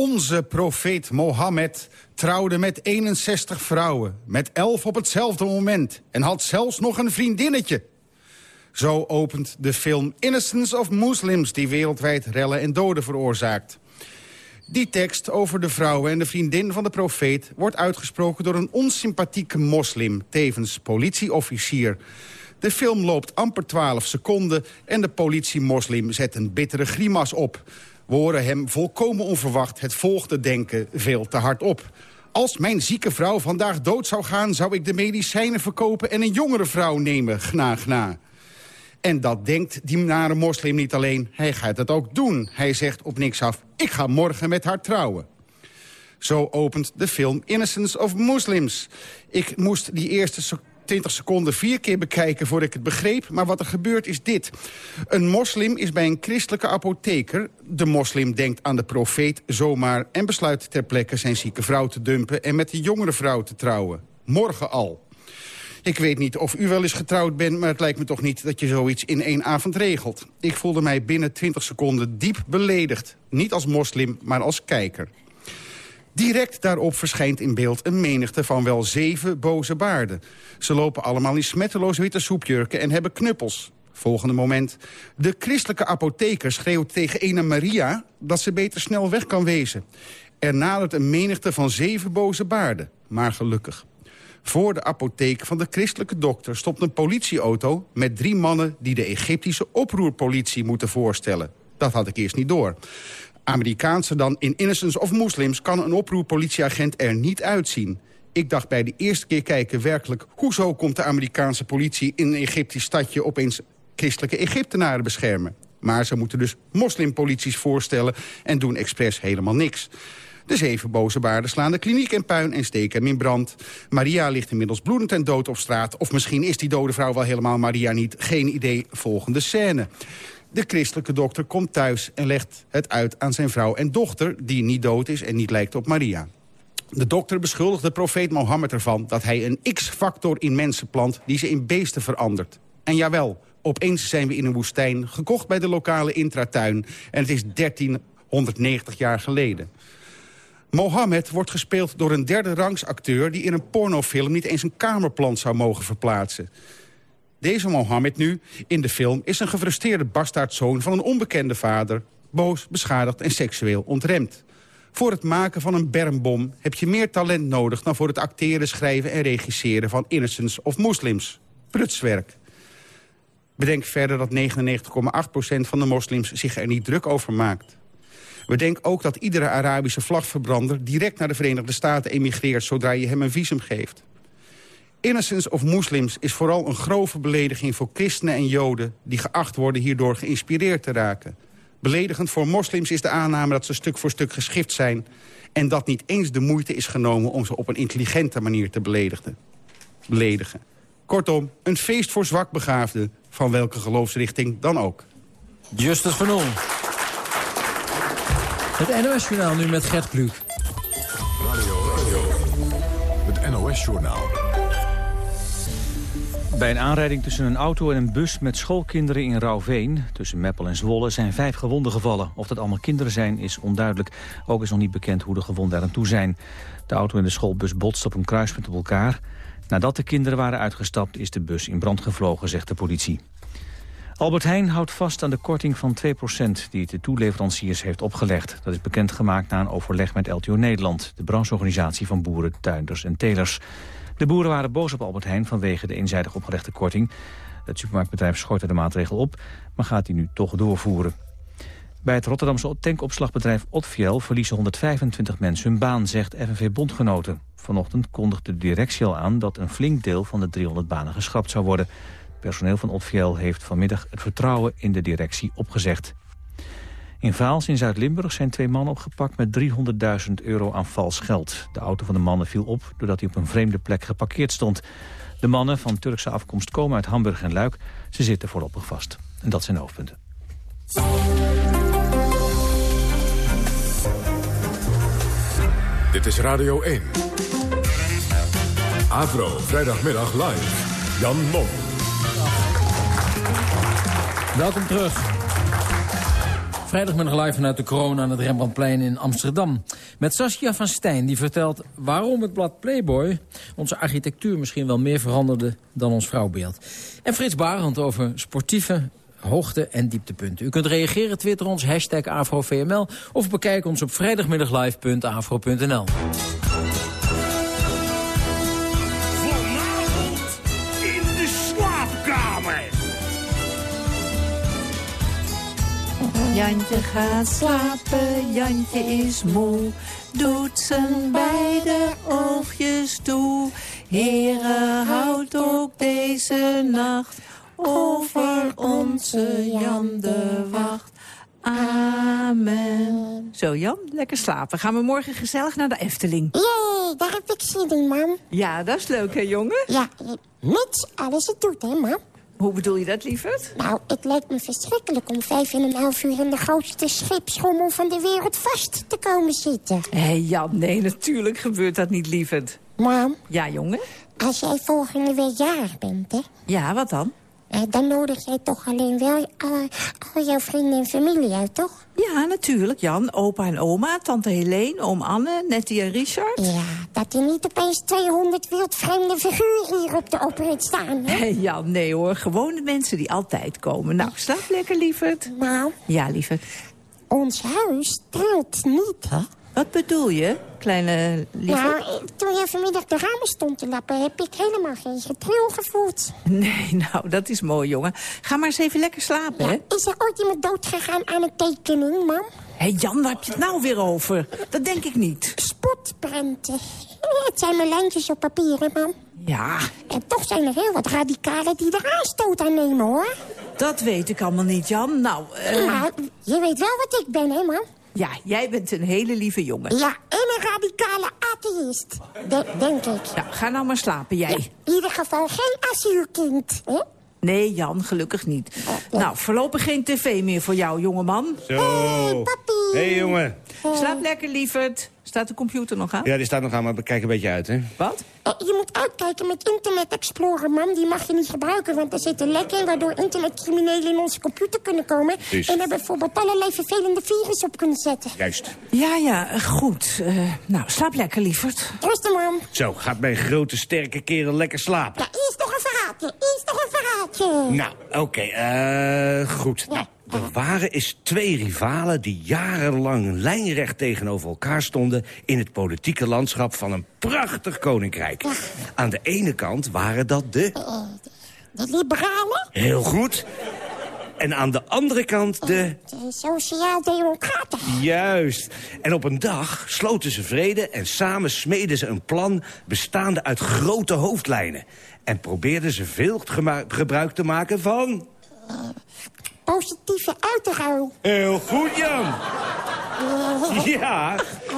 Onze profeet Mohammed trouwde met 61 vrouwen, met 11 op hetzelfde moment... en had zelfs nog een vriendinnetje. Zo opent de film Innocence of Muslims... die wereldwijd rellen en doden veroorzaakt. Die tekst over de vrouwen en de vriendin van de profeet... wordt uitgesproken door een onsympathieke moslim, tevens politieofficier. De film loopt amper 12 seconden... en de politiemoslim zet een bittere grimas op. We horen hem volkomen onverwacht het volgende denken veel te hard op. Als mijn zieke vrouw vandaag dood zou gaan... zou ik de medicijnen verkopen en een jongere vrouw nemen, gna gna. En dat denkt die nare moslim niet alleen, hij gaat het ook doen. Hij zegt op niks af, ik ga morgen met haar trouwen. Zo opent de film Innocence of Muslims. Ik moest die eerste 20 seconden vier keer bekijken voordat ik het begreep. Maar wat er gebeurt is dit. Een moslim is bij een christelijke apotheker. De moslim denkt aan de profeet zomaar... en besluit ter plekke zijn zieke vrouw te dumpen... en met de jongere vrouw te trouwen. Morgen al. Ik weet niet of u wel eens getrouwd bent, maar het lijkt me toch niet dat je zoiets in één avond regelt. Ik voelde mij binnen 20 seconden diep beledigd. Niet als moslim, maar als kijker. Direct daarop verschijnt in beeld een menigte van wel zeven boze baarden. Ze lopen allemaal in smetteloos witte soepjurken en hebben knuppels. Volgende moment. De christelijke apotheker schreeuwt tegen ene Maria... dat ze beter snel weg kan wezen. Er nadert een menigte van zeven boze baarden. Maar gelukkig. Voor de apotheek van de christelijke dokter stopt een politieauto... met drie mannen die de Egyptische oproerpolitie moeten voorstellen. Dat had ik eerst niet door. Amerikaanse dan in Innocence of Muslims... kan een oproerpolitieagent er niet uitzien. Ik dacht bij de eerste keer kijken werkelijk... hoezo komt de Amerikaanse politie in een Egyptisch stadje... opeens christelijke Egyptenaren beschermen? Maar ze moeten dus moslimpolities voorstellen... en doen expres helemaal niks. De zeven boze baarden slaan de kliniek in puin en steken hem in brand. Maria ligt inmiddels bloedend en dood op straat. Of misschien is die dode vrouw wel helemaal Maria niet. Geen idee. Volgende scène. De christelijke dokter komt thuis en legt het uit aan zijn vrouw en dochter... die niet dood is en niet lijkt op Maria. De dokter beschuldigt de profeet Mohammed ervan... dat hij een x-factor in mensen plant die ze in beesten verandert. En jawel, opeens zijn we in een woestijn... gekocht bij de lokale intratuin. En het is 1390 jaar geleden. Mohammed wordt gespeeld door een derde rangs acteur... die in een pornofilm niet eens een kamerplant zou mogen verplaatsen. Deze Mohammed nu, in de film, is een gefrustreerde bastaardzoon... van een onbekende vader, boos, beschadigd en seksueel ontremd. Voor het maken van een bermbom heb je meer talent nodig... dan voor het acteren, schrijven en regisseren van Innocence of Muslims. Prutswerk. Bedenk verder dat 99,8% van de moslims zich er niet druk over maakt. Bedenk ook dat iedere Arabische vlagverbrander... direct naar de Verenigde Staten emigreert zodra je hem een visum geeft. Innocence of Muslims is vooral een grove belediging voor christenen en joden... die geacht worden hierdoor geïnspireerd te raken. Beledigend voor moslims is de aanname dat ze stuk voor stuk geschift zijn... en dat niet eens de moeite is genomen om ze op een intelligente manier te beledigen. beledigen. Kortom, een feest voor zwakbegaafden, van welke geloofsrichting dan ook. Justus van Oel. Het NOS-journaal nu met Gert Kluk. Radio, radio. Het NOS-journaal. Bij een aanrijding tussen een auto en een bus met schoolkinderen in Rauwveen... tussen Meppel en Zwolle zijn vijf gewonden gevallen. Of dat allemaal kinderen zijn is onduidelijk. Ook is nog niet bekend hoe de gewonden eraan toe zijn. De auto en de schoolbus botsten op een kruispunt op elkaar. Nadat de kinderen waren uitgestapt is de bus in brand gevlogen, zegt de politie. Albert Heijn houdt vast aan de korting van 2% die het de toeleveranciers heeft opgelegd. Dat is bekendgemaakt na een overleg met LTO Nederland, de brancheorganisatie van boeren, tuinders en telers. De boeren waren boos op Albert Heijn vanwege de eenzijdig opgelegde korting. Het supermarktbedrijf schortte de maatregel op, maar gaat die nu toch doorvoeren. Bij het Rotterdamse tankopslagbedrijf Otfiel verliezen 125 mensen hun baan, zegt FNV Bondgenoten. Vanochtend kondigde de directie al aan dat een flink deel van de 300 banen geschrapt zou worden. Personeel van Otfiel heeft vanmiddag het vertrouwen in de directie opgezegd. In Vaals in Zuid-Limburg zijn twee mannen opgepakt met 300.000 euro aan vals geld. De auto van de mannen viel op doordat hij op een vreemde plek geparkeerd stond. De mannen van Turkse afkomst komen uit Hamburg en Luik. Ze zitten voorlopig vast. En dat zijn de hoofdpunten. Dit is Radio 1. Avro, vrijdagmiddag live. Jan Mom. Welkom terug. Vrijdagmiddag live vanuit de kroon aan het Rembrandtplein in Amsterdam. Met Saskia van Stijn, die vertelt waarom het blad Playboy... onze architectuur misschien wel meer veranderde dan ons vrouwbeeld. En Frits Barend over sportieve hoogte- en dieptepunten. U kunt reageren, twitter ons, hashtag AfroVML... of bekijk ons op vrijdagmiddaglive.afro.nl. Jantje gaat slapen, Jantje is moe. Doet zijn beide oogjes toe. Heren, houdt ook deze nacht over onze Jan de Wacht. Amen. Zo Jan, lekker slapen. Gaan we morgen gezellig naar de Efteling? Jee, daar heb ik zin in, mam. Ja, dat is leuk hè jongen? Ja, mits alles het doet, hè, mam. Hoe bedoel je dat, lieverd? Nou, het lijkt me verschrikkelijk om vijf en een half uur in de grootste scheepschommel van de wereld vast te komen zitten. Hé Jan, nee, natuurlijk gebeurt dat niet, lieverd. Mam, Ja, jongen? als jij volgende week jarig bent, hè, Ja, wat dan? Eh, dan nodig jij toch alleen wel al, al jouw vrienden en familie uit, toch? Ja, natuurlijk, Jan. Opa en oma, tante Helene, oom Anne, Nettie en Richard. Ja, dat er niet opeens 200 wildvreemde figuren hier op de oprit staan, hè? Jan, nee hoor. Gewone mensen die altijd komen. Nou, slaap lekker, lieverd. Nou, Ja, lieverd. ons huis trilt niet, hè? Wat bedoel je, kleine lieverd? Nou, toen jij vanmiddag de ramen stond te lappen... heb ik helemaal geen getril gevoeld. Nee, nou, dat is mooi, jongen. Ga maar eens even lekker slapen, hè? Is er ooit iemand doodgegaan aan een tekening, mam? Hé Jan, waar heb je het nou weer over? Dat denk ik niet. Spotprenten. Het zijn maar lijntjes op papier, hè, mam? Ja, En toch zijn er heel wat radicalen die er aanstoot aan nemen, hoor. dat weet ik allemaal niet, Jan. Nou, Nou, je weet wel wat ik ben, hè, mam? Ja, jij bent een hele lieve jongen. Ja, en een radicale atheïst. De- denk ik. Nou, ga nou maar slapen, jij. In ieder geval geen asielkind, hè? Nee, Jan, gelukkig niet. Nou, voorlopig geen tv meer voor jou, jongeman. Zo. hey, jongen. Slaap lekker, lieverd. Staat de computer nog aan? Ja, die staat nog aan, maar bekijk een beetje uit, hè? Wat? Eh, Je moet uitkijken met Internet Explorer, mam. Die mag je niet gebruiken, want er zit een lek in... waardoor internetcriminelen in onze computer kunnen komen... En er bijvoorbeeld allerlei vervelende virus op kunnen zetten. Juist. Ja, ja, goed. Eh, nou, slaap lekker, lieverd. Rustig, mam. Zo, gaat mijn grote, sterke kerel lekker slapen. Ja, eerst nog een verraadje. Eerst nog een verraadje. Nou, oké, eh, goed. Nou, er waren eens twee rivalen die jarenlang lijnrecht tegenover elkaar stonden... in het politieke landschap van een prachtig koninkrijk. Aan de ene kant waren dat de... De liberalen, Heel goed. En aan de andere kant de... de sociaal-democraten. Juist. En op een dag sloten ze vrede en samen smeden ze een plan... bestaande uit grote hoofdlijnen. En probeerden ze veel gebruik te maken van... Positieve uitruil. Heel goed, Jan. Ja,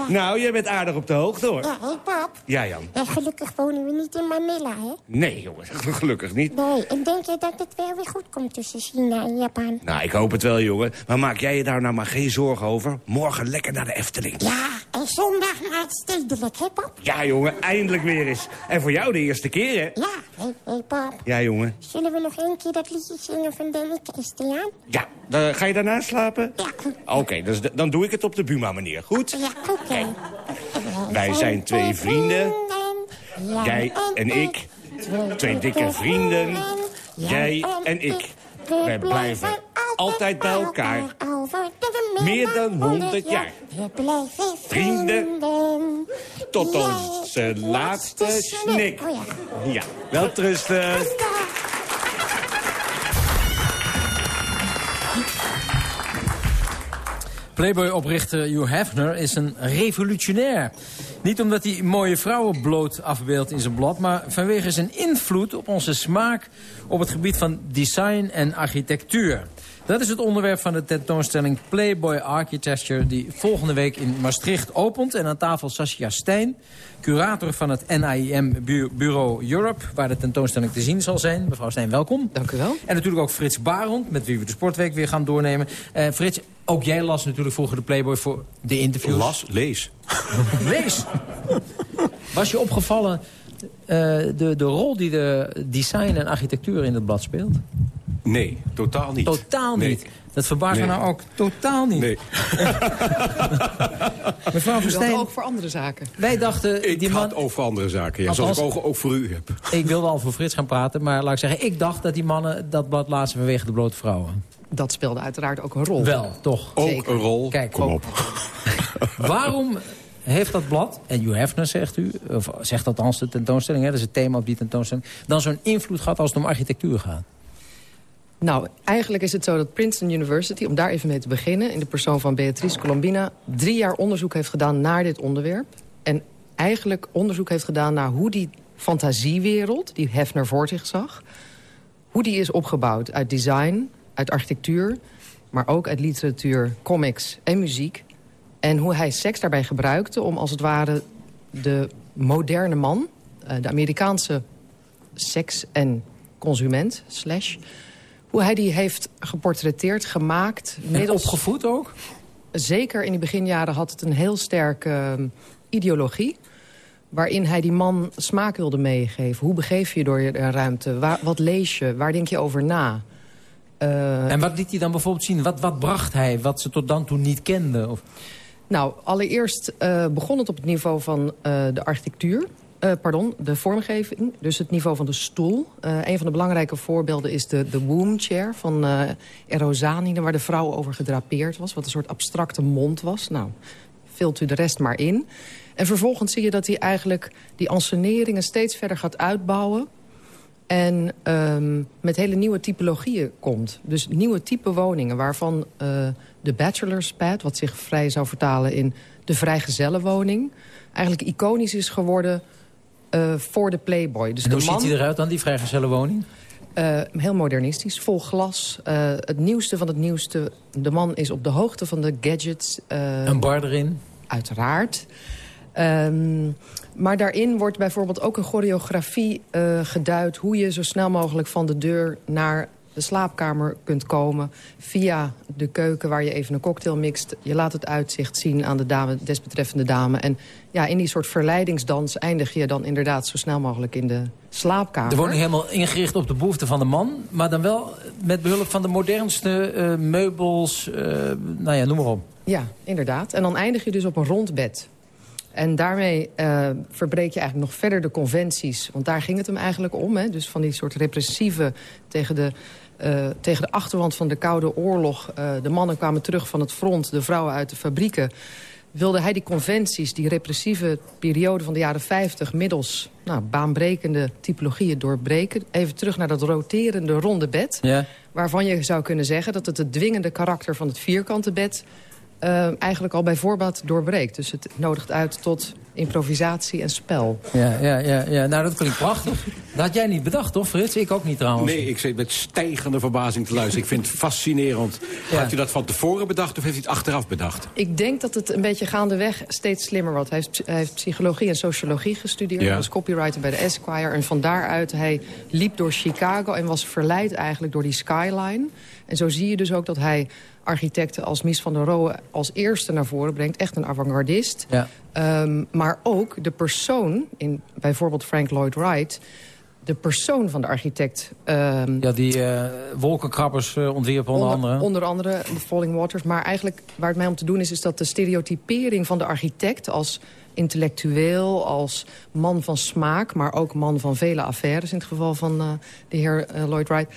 Nou, jij bent aardig op de hoogte, hoor. Ja, hé pap. Ja, Jan. Ja, gelukkig wonen we niet in Manila, hè? Nee, jongen, gelukkig niet. Nee, en denk je dat het wel weer goed komt tussen China en Japan? Nou, ik hoop het wel, jongen. Maar maak jij je daar nou maar geen zorgen over. Morgen lekker naar de Efteling. Ja, en zondag naar het stedelijk, hè pap? Ja, jongen, eindelijk weer eens. En voor jou de eerste keer, hè? Ja, hé hé, pap. Ja, jongen. Zullen we nog één keer dat liedje zingen van Danny Christian? Ja, ga je daarna slapen? Ja. Oké, dus dan doe ik het op de Buma-manier, goed? Ja, oké. Wij zijn twee vrienden. Jij en ik. Twee dikke vrienden. Jij en ik. Wij blijven altijd bij elkaar. Meer dan honderd jaar. We blijven Vrienden. Tot onze laatste snik. Oh ja. Ja, welterusten. Playboy-oprichter Hugh Hefner is een revolutionair. Niet omdat hij mooie vrouwen bloot afbeeldt in zijn blad... maar vanwege zijn invloed op onze smaak op het gebied van design en architectuur. Dat is het onderwerp van de tentoonstelling Playboy Architecture... die volgende week in Maastricht opent. En aan tafel Saskia Stijn, curator van het NIM Bu- Bureau Europe... waar de tentoonstelling te zien zal zijn. Mevrouw Stijn, welkom. Dank u wel. En natuurlijk ook Frits Barend, met wie we de Sportweek weer gaan doornemen. Eh, Frits, ook jij las natuurlijk vroeger de Playboy voor de interviews. Las, lees. Lees! Was je opgevallen eh, de, de rol die de design en architectuur in het blad speelt? Nee, totaal niet. Totaal Nee. niet. Dat verbaast me nou ook totaal niet. Nee. Mevrouw Verstijn, ook voor andere zaken. wij dachten... Ik die man, had over andere zaken, ja, zoals ik ook, ook voor u heb. ik wilde al voor Frits gaan praten, maar laat ik zeggen... ik dacht dat die mannen dat blad lazen vanwege de blote vrouwen. Dat speelde uiteraard ook een rol. Wel, toch? Ook Zeker. een rol, Kijk, kom op. Waarom heeft dat blad, en Hugh Hefner zegt u... of zegt althans de tentoonstelling, hè, dat is het thema op die tentoonstelling... dan zo'n invloed gehad als het om architectuur gaat? Nou, eigenlijk is het zo dat Princeton University, om daar even mee te beginnen... in de persoon van Beatrice Colombina, drie jaar onderzoek heeft gedaan naar dit onderwerp. En eigenlijk onderzoek heeft gedaan naar hoe die fantasiewereld... die Hefner voor zich zag, hoe die is opgebouwd uit design, uit architectuur... maar ook uit literatuur, comics en muziek. En hoe hij seks daarbij gebruikte om als het ware de moderne man... eh, de Amerikaanse seks- en consument, slash... hoe hij die heeft geportretteerd, gemaakt. En opgevoed ook? Zeker in die beginjaren had het een heel sterke eh, ideologie... waarin hij die man smaak wilde meegeven. Hoe begeef je je door je eh, ruimte? Waar, wat lees je? Waar denk je over na? Eh, En wat liet hij dan bijvoorbeeld zien? Wat, wat bracht hij, wat ze tot dan toe niet kenden? Of... Nou, allereerst eh, begon het op het niveau van eh, de architectuur. Pardon, de vormgeving. Dus het niveau van de stoel. Een van de belangrijke voorbeelden is de, de womb chair van eh Erozanine... waar de vrouw over gedrapeerd was. Wat een soort abstracte mond was. Nou, vult u de rest maar in. En vervolgens zie je dat hij eigenlijk die anseneringen steeds verder gaat uitbouwen. En ehm, met hele nieuwe typologieën komt. Dus nieuwe type woningen waarvan eh, de bachelor's pad... wat zich vrij zou vertalen in de vrijgezellenwoning... eigenlijk iconisch is geworden eh, voor de Playboy. Dus en hoe de man, ziet hij eruit dan, die vrijgezellenwoning? eh, heel modernistisch, vol glas. het nieuwste van het nieuwste. De man is op de hoogte van de gadgets. Een bar erin? Uiteraard. Ehm, maar daarin wordt bijvoorbeeld ook een choreografie eh, geduid... hoe je zo snel mogelijk van de deur naar de slaapkamer kunt komen... via de keuken waar je even een cocktail mixt. Je laat het uitzicht zien aan de dame, desbetreffende dame. En ja, in die soort verleidingsdans eindig je dan inderdaad... zo snel mogelijk in de slaapkamer. De woning helemaal ingericht op de behoeften van de man... maar dan wel met behulp van de modernste eh, meubels, eh, nou ja, noem maar op. Ja, inderdaad. En dan eindig je dus op een rond bed. En daarmee eh, verbreek je eigenlijk nog verder de conventies. Want daar ging het hem eigenlijk om. Hè? Dus van die soort repressieve tegen de, eh, tegen de achterwand van de Koude Oorlog. eh, de mannen kwamen terug van het front, de vrouwen uit de fabrieken. Wilde hij die conventies, die repressieve periode van de jaren 50... middels nou, baanbrekende typologieën doorbreken. Even terug naar dat roterende ronde bed. Ja. Waarvan je zou kunnen zeggen dat het het dwingende karakter van het vierkante bed... eh, eigenlijk al bij voorbaat doorbreekt. Dus het nodigt uit tot improvisatie en spel. Ja, ja, ja, ja. nou dat klinkt prachtig. Dat had jij niet bedacht, toch Frits? Ik ook niet trouwens. Nee, ik zit met stijgende verbazing te luisteren. Ik vind het fascinerend. Ja. Had u dat van tevoren bedacht of heeft u het achteraf bedacht? Ik denk dat het een beetje gaandeweg steeds slimmer wordt. Hij heeft, hij heeft psychologie en sociologie gestudeerd. Ja. Hij was copywriter bij de Esquire. En van daaruit, hij liep door Chicago en was verleid eigenlijk door die skyline. En zo zie je dus ook dat hij architecten als Mies van der Rohe als eerste naar voren brengt. Echt een avant-gardist. Ja. Ehm, maar ook de persoon, in bijvoorbeeld Frank Lloyd Wright... de persoon van de architect... ehm, Ja, die eh, wolkenkrabbers ontwierpen onder, andere. Onder andere de Falling Waters. Maar eigenlijk waar het mij om te doen is... is dat de stereotypering van de architect als intellectueel... als man van smaak, maar ook man van vele affaires... in het geval van eh, de heer Lloyd Wright...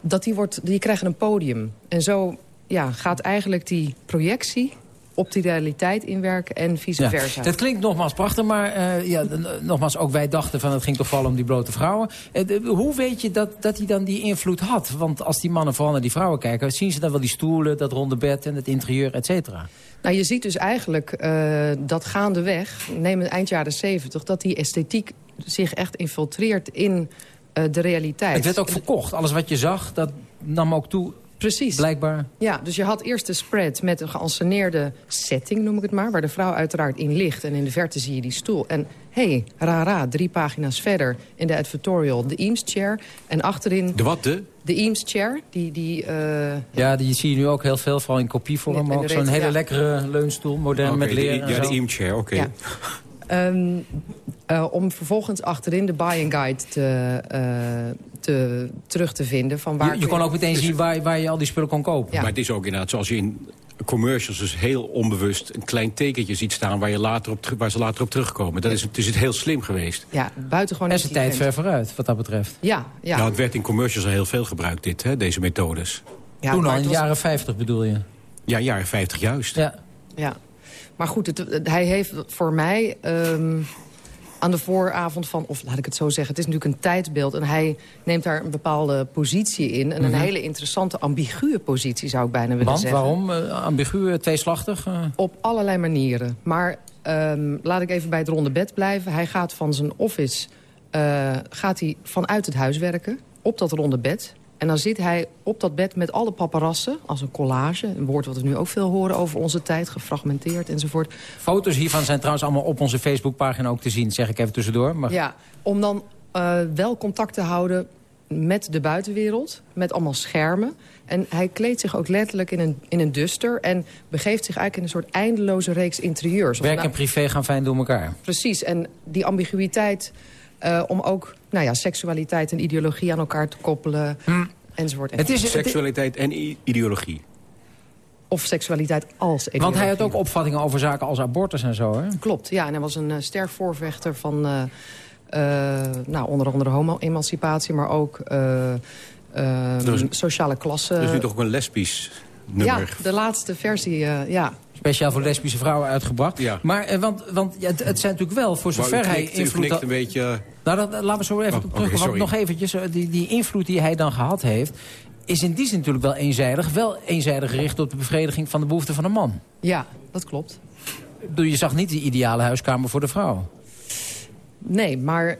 dat die, wordt, die krijgen een podium. En zo ja, gaat eigenlijk die projectie op die realiteit inwerken en vice Ja, versa. dat klinkt nogmaals prachtig, maar eh, ja, nogmaals, ook wij dachten van het ging toch vooral om die blote vrouwen. De- hoe weet je dat, dat hij dan die invloed had? Want als die mannen vooral naar die vrouwen kijken, zien ze dan wel die stoelen, dat ronde bed en het interieur, et cetera. Nou, je ziet dus eigenlijk eh, dat gaandeweg, neem het eind jaren zeventig... dat die esthetiek zich echt infiltreert in de realiteit. Het werd ook verkocht. Alles wat je zag, dat nam ook toe. Precies. Blijkbaar. Ja, dus je had eerst de spread met een geanceneerde setting, noem ik het maar... waar de vrouw uiteraard in ligt en in de verte zie je die stoel. En hé, hey, rara, drie pagina's verder in de editorial, de Eames Chair. En achterin... De wat, de? De Eames Chair, die... die eh, Ja, die zie je nu ook heel veel, vooral in kopievorm. Ook zo'n hele ja. lekkere leunstoel, modern met leren. en Ja, de zo. Eamchair, oké. Ja. Ehm, eh, om vervolgens achterin de buying guide te, eh, te, terug te vinden. Van waar Je, je kon ook meteen zien waar, waar je al die spullen kon kopen. Ja. Maar het is ook inderdaad zoals je in commercials dus heel onbewust een klein tekentje ziet staan waar, je later op, waar ze later op terugkomen. Dat is, het is het heel slim geweest. Ja, buitengewoon En zijn tijd ver vooruit, wat dat betreft. Ja, ja. Nou, het werd in commercials al heel veel gebruikt, dit, hè, deze methodes. Ja, Toen maar al, in de was- jaren 50 bedoel je? Ja, jaren 50 juist. Ja. Ja, maar goed, het, het- hij heeft voor mij ehm, aan de vooravond van... of laat ik het zo zeggen, het is natuurlijk een tijdbeeld... en hij neemt daar een bepaalde positie in. En een Mhm. hele interessante, ambiguë positie zou ik bijna willen Want, zeggen. waarom? Ambigu, eh, tweeslachtig? eh? Op allerlei manieren. Maar ehm, laat ik even bij het ronde bed blijven. Hij gaat van zijn office eh, gaat hij vanuit het huis werken, op dat ronde bed... En dan zit hij op dat bed met alle paparassen, als een collage. Een woord wat we nu ook veel horen over onze tijd, gefragmenteerd enzovoort. Foto's hiervan zijn trouwens allemaal op onze Facebookpagina ook te zien, zeg ik even tussendoor. Maar... Ja, om dan eh, wel contact te houden met de buitenwereld, met allemaal schermen. En hij kleedt zich ook letterlijk in een, in een duster... en begeeft zich eigenlijk in een soort eindeloze reeks interieurs. Werk nou- en privé gaan fijn door elkaar. Precies, en die ambiguïteit eh, om ook nou ja, seksualiteit en ideologie aan elkaar te koppelen... Enzovoort, enzovoort. Seksualiteit en ideologie. Of seksualiteit als ideologie. Want hij had ook opvattingen over zaken als abortus en zo, hè? Klopt, ja. En hij was een eh, sterk voorvechter van eh, eh, nou, onder andere homo-emancipatie... maar ook is- sociale klasse. Is nu toch ook een lesbisch nummer. Ja, de laatste versie, eh, ja. Speciaal voor lesbische vrouwen uitgebracht. Ja. Maar, eh, want, want ja, het, het zijn natuurlijk wel, voor zover hij invloed had... een beetje... Nou, dat, laten we zo even Oh, op oké, terug. want nog eventjes, eh, die, die invloed die hij dan gehad heeft... is in die zin natuurlijk wel eenzijdig. Wel eenzijdig gericht op de bevrediging van de behoeften van een man. Ja, dat klopt. Je zag niet de ideale huiskamer voor de vrouw. Nee, maar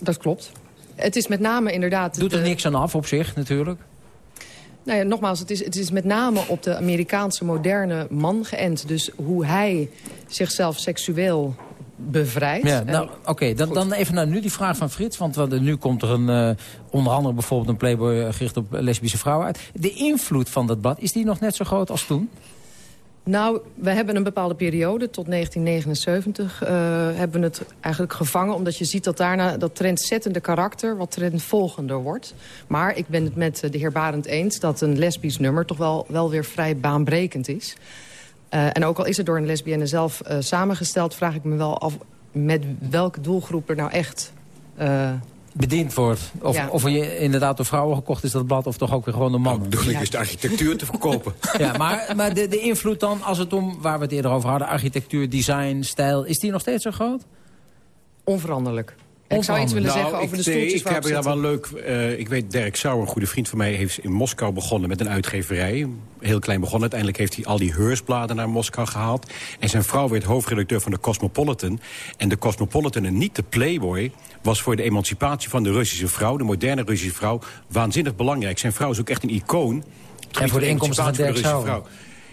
dat klopt. Het is met name inderdaad... Doet er de- niks aan af op zich, natuurlijk. Nou ja, nogmaals, het is, het is met name op de Amerikaanse moderne man geënt. Dus hoe hij zichzelf seksueel bevrijdt. Ja, nou, Oké, dan, dan even naar nu die vraag van Frits. Want, nu komt er een, eh, onder andere bijvoorbeeld een playboy eh, gericht op lesbische vrouwen uit. De invloed van dat blad, is die nog net zo groot als toen? Nou, we hebben een bepaalde periode, tot 1979, eh, hebben we het eigenlijk gevangen. Omdat je ziet dat daarna dat trendzettende karakter wat trendvolgender wordt. Maar ik ben het met eh, de heer Barend eens dat een lesbisch nummer toch wel, wel weer vrij baanbrekend is. Eh, en ook al is het door een lesbienne zelf samengesteld, vraag ik me wel af met welke doelgroep er nou echt... Bediend wordt. Of, Ja. of je inderdaad door vrouwen gekocht is dat blad, of toch ook weer gewoon de mannen. De bedoeling is de architectuur te verkopen. Ja, maar, maar de, de invloed dan, als het om, waar we het eerder over hadden... architectuur, design, stijl, is die nog steeds zo groot? onveranderlijk. Ik zou iets willen Nou, zeggen over ik, de nee, stoeltjes ik heb daar wel leuk... eh, ik weet, Dirk Sauer, een goede vriend van mij... heeft in Moskou begonnen met een uitgeverij. Heel klein begonnen. Uiteindelijk heeft hij al die heursbladen naar Moskou gehaald. En zijn vrouw werd hoofdredacteur van de Cosmopolitan. En de Cosmopolitan en niet de Playboy... was voor de emancipatie van de Russische vrouw... de moderne Russische vrouw, waanzinnig belangrijk. Zijn vrouw is ook echt een icoon. En voor de inkomsten van Dirk Sauer.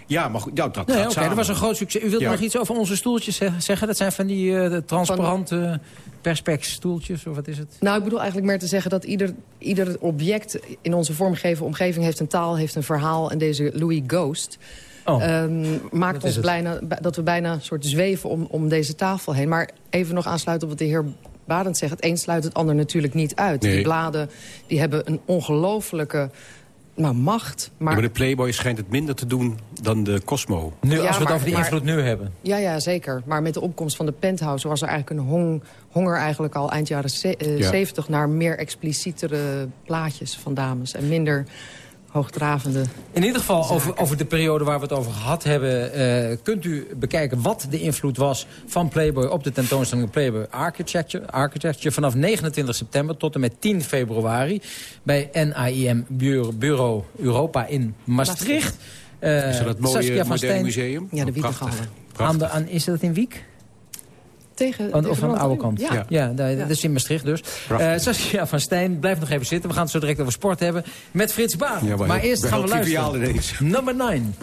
Ja, maar goed, ja, dat Nee, gaat oké, samen. dat was een groot succes. U wilt Ja. nog iets over onze stoeltjes ze- zeggen? Dat zijn van die eh, transparante perspex stoeltjes, of wat is het? Nou, ik bedoel eigenlijk meer te zeggen dat ieder, ieder object in onze vormgegeven omgeving heeft een taal, heeft een verhaal. En deze Louis Ghost Oh, ehm, maakt is ons het. bijna, dat we bijna een soort zweven om, om deze tafel heen. Maar even nog aansluiten op wat de heer Barend zegt. Het een sluit het ander natuurlijk niet uit. Nee. Die bladen die hebben een ongelofelijke nou, macht. Ja, Maar, maar de Playboy schijnt het minder te doen dan de Cosmo. Nu, Ja, als we het maar- over de maar- invloed nu hebben. ja, ja, zeker. Maar met de opkomst van de penthouse was er eigenlijk een hong, honger eigenlijk al eind jaren ze- eh, Ja. 70 naar meer explicietere plaatjes van dames. En minder hoogdravende In ieder geval, over, over de periode waar we het over gehad hebben... eh, kunt u bekijken wat de invloed was van Playboy... op de tentoonstelling Playboy Architecture, Architecture... vanaf 29 september tot en met 10 februari... bij NAIM Bureau, Bureau Europa in Maastricht. Eh, Is dat het mooie Saskia van museum? Ja, de Prachtig. Wietengallen. Aan de, aan, is dat in Wiek? Tegen, Aan- tegen of aan de oude kant? Ja. ja daar- dat is in Maastricht dus. Eh Saskia van Stijn, blijf nog even zitten. We gaan het zo direct over sport hebben met Frits Baan. Ja, maar maar heel- eerst gaan we luisteren. Number 9.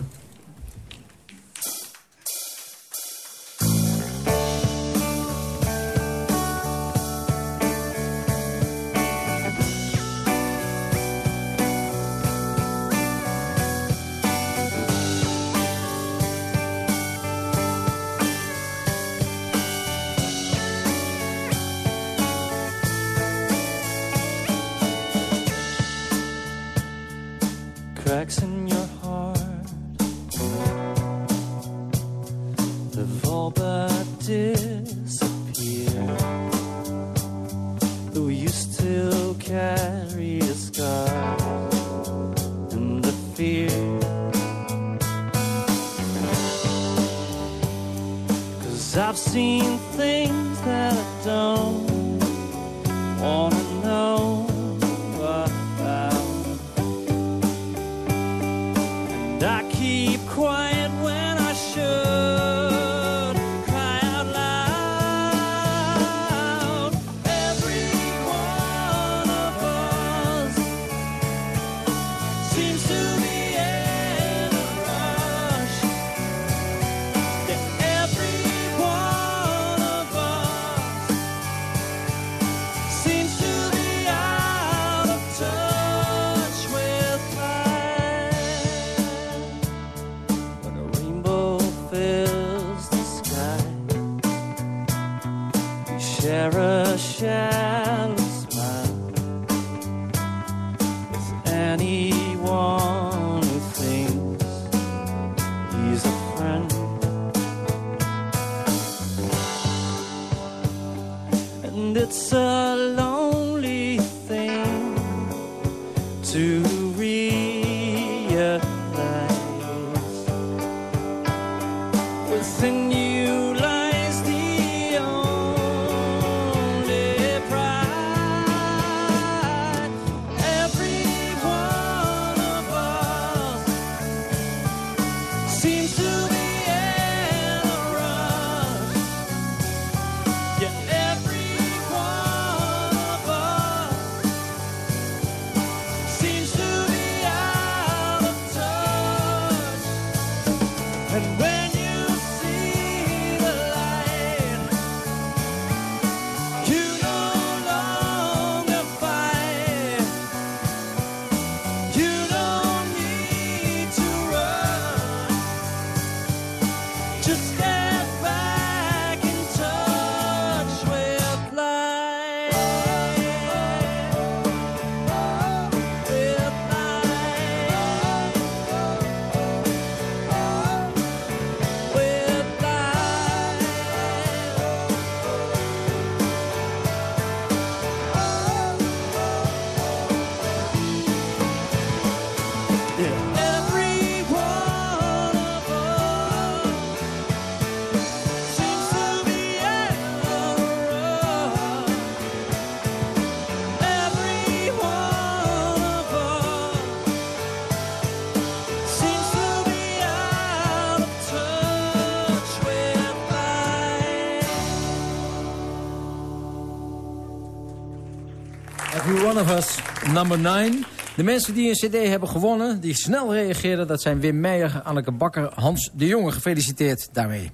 Us, number 9. De mensen die een cd hebben gewonnen, die snel reageerden... dat zijn Wim Meijer, Anneke Bakker, Hans de Jonge. Gefeliciteerd daarmee.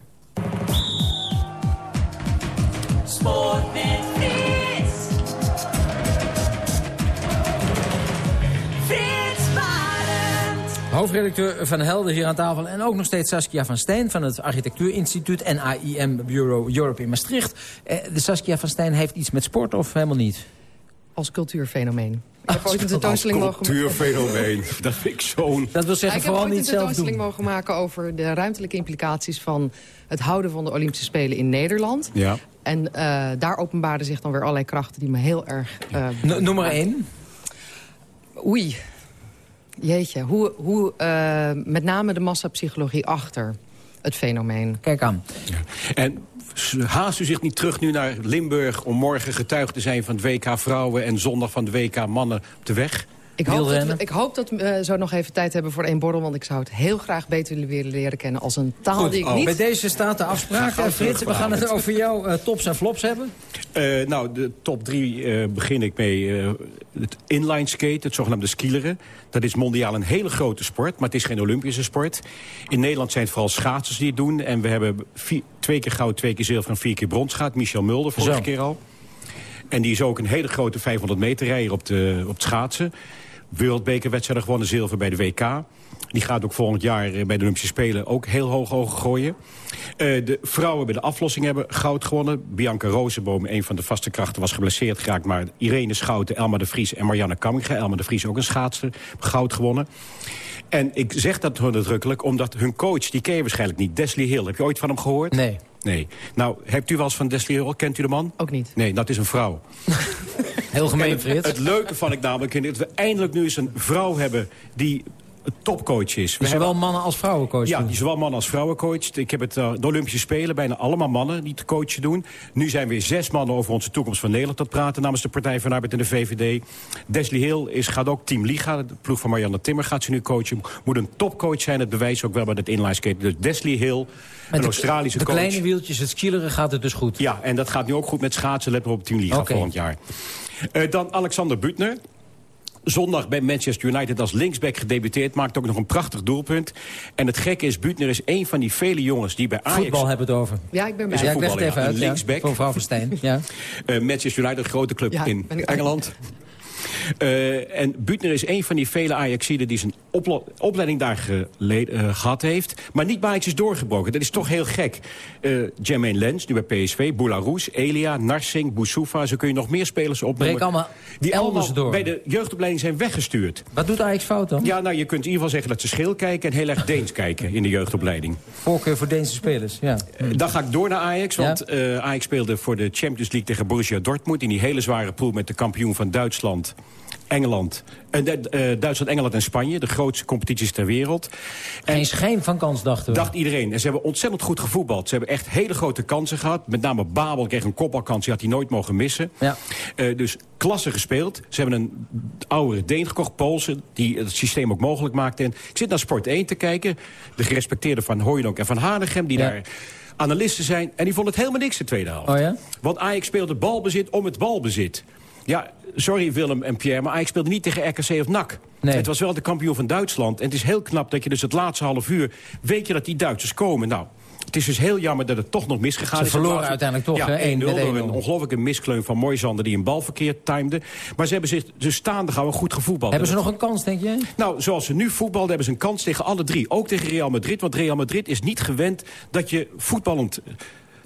Sport met Frits. Frits Barend. Hoofdredacteur Van Helden hier aan tafel. En ook nog steeds Saskia van Steen van het Architectuurinstituut... en AIM Bureau Europe in Maastricht. Eh, de Saskia van Steen heeft iets met sport of helemaal niet? Als cultuurfenomeen. Ik heb ooit een tentoonstelling mogen maken. Cultuurfenomeen. Dat vind ik zo'n... Dat wil ik zeggen, heb vooral ooit niet een zelf tentoonstelling doen. mogen maken over de ruimtelijke implicaties van het houden van de Olympische Spelen in Nederland. Ja. En eh, daar openbaarden zich dan weer allerlei krachten die me heel erg... eh, No- Noem maar één. Oei. Jeetje. Hoe, hoe eh, met name de massapsychologie achter het fenomeen. Kijk aan. En s- haast u zich niet terug nu naar Limburg... om morgen getuige te zijn van het WK Vrouwen... en zondag van de WK Mannen op de weg? Ik hoop, dat we, ik hoop dat we zo nog even tijd hebben voor één borrel... want ik zou het heel graag beter willen leren kennen als een taal Goed, die ik oh. niet... bij deze staat de afspraak. Frits, we gaan het over jouw eh, tops en flops hebben. Eh, nou, de top drie eh, begin ik mee. eh, het inline skate, het zogenaamde skileren. Dat is mondiaal een hele grote sport, maar het is geen Olympische sport. In Nederland zijn het vooral schaatsers die het doen. En we hebben vier- twee keer goud, twee keer zilver en vier keer brons gehad. Michel Mulder vorige Zo. keer al. En die is ook een hele grote 500 meter rijder op, de, op het schaatsen. Wereldbekerwedstrijden gewonnen, zilver bij de WK. Die gaat ook volgend jaar eh, bij de Olympische Spelen ook heel hoog ogen gooien. Eh, de vrouwen bij de aflossing hebben goud gewonnen. Bianca Rozenboom, een van de vaste krachten, was geblesseerd geraakt. Maar Irene Schouten, Elma de Vries en Marianne Kamminga. Elma de Vries ook een schaatster, goud gewonnen. En ik zeg dat nadrukkelijk, omdat hun coach, die ken je waarschijnlijk niet. Desley Hill, heb je ooit van hem gehoord? Nee. Nee. Nou, hebt u wel eens van Desley Hill? Kent u de man? Ook niet. Nee, dat is een vrouw. Heel gemeen, En Frits. het, het leuke van ik namelijk vind dat we eindelijk nu eens een vrouw hebben die topcoach is. We Dus zowel mannen als vrouwencoach ja, doen. die zowel mannen als vrouwen coacht. Ik heb het eh, de Olympische Spelen, bijna allemaal mannen die te coachen doen. Nu zijn weer zes mannen over onze toekomst van Nederland het praten... namens de Partij van de Arbeid en de VVD. Desley Hill is, gaat ook Team Liga, de ploeg van Marianne Timmer gaat ze nu coachen. Moet een topcoach zijn, het bewijst ook wel bij het inline skate. Dus Desley Hill, een de- Australische de coach. kleine wieltjes, het skileren gaat het dus goed. Ja, en dat gaat nu ook goed met schaatsen. Let maar op Team Liga volgend jaar. Eh, dan Alexander Butner. Zondag bij Manchester United als linksback gedebuteerd. Maakt ook nog een prachtig doelpunt. En het gekke is, Butner is een van die vele jongens die bij Ajax... Voetbal hebben we het over. Ja, ik ben bij. Ja, ik leg het voetballer, even ja. uit. Een ja, linksback. Voor mevrouw Verstijn. Ja. Eh, Manchester United, een grote club Ja, in Engeland. Eh, en Butner is een van die vele Ajaxiden die zijn opleiding daar eh, gehad heeft. Maar niet bij Ajax is doorgebroken. Dat is toch heel gek. Eh Jermaine Lens, nu bij PSV. Boularus, Elia, Narsing, Boussoufa. Zo kun je nog meer spelers opnoemen. Breek allemaal die allemaal door. bij de jeugdopleiding zijn weggestuurd. Wat doet Ajax fout dan? Ja, nou, je kunt in ieder geval zeggen dat ze scheel kijken... en heel erg Deens kijken in de jeugdopleiding. Voorkeur voor Deense spelers. Ja. Dan ga ik door naar Ajax, want Ajax speelde voor de Champions League tegen Borussia Dortmund... in die hele zware pool met de kampioen van Duitsland, Engeland... eh, eh, Duitsland, Engeland en Spanje, de grootste competities ter wereld. Geen schijn van kans, dachten we. Dacht iedereen. En ze hebben ontzettend goed gevoetbald. Ze hebben echt hele grote kansen gehad. Met name Babel kreeg een kopbalkans, die had hij nooit mogen missen. Ja. Eh, dus klasse gespeeld. Ze hebben een oudere Deen gekocht, Poolse, die het systeem ook mogelijk maakte. En ik zit naar Sport 1 te kijken. De gerespecteerde Van Hooydonk en Van Hanegem, die Ja. daar analisten zijn. En die vonden het helemaal niks de tweede helft. Oh ja? Want Ajax speelde balbezit om het balbezit. Ja, sorry Willem en Pierre, maar Ajax speelde niet tegen RKC of NAC. Nee. Het was wel de kampioen van Duitsland. En het is heel knap dat je dus het laatste half uur... weet je dat die Duitsers komen. Nou, het is dus heel jammer dat het toch nog misgegaan Ze is. verloren Het laatste- uiteindelijk toch, ja, hè? Eén 1-0 met door 1-0. een ongelooflijke miskleun van Moisander... die een balverkeerd timede. Maar ze hebben zich dus staande gehouden, goed gevoetbald. Hebben ze nog een kans, denk je? nou, zoals ze nu voetbalden, hebben ze een kans tegen alle drie. Ook tegen Real Madrid, want Real Madrid is niet gewend dat je voetballend...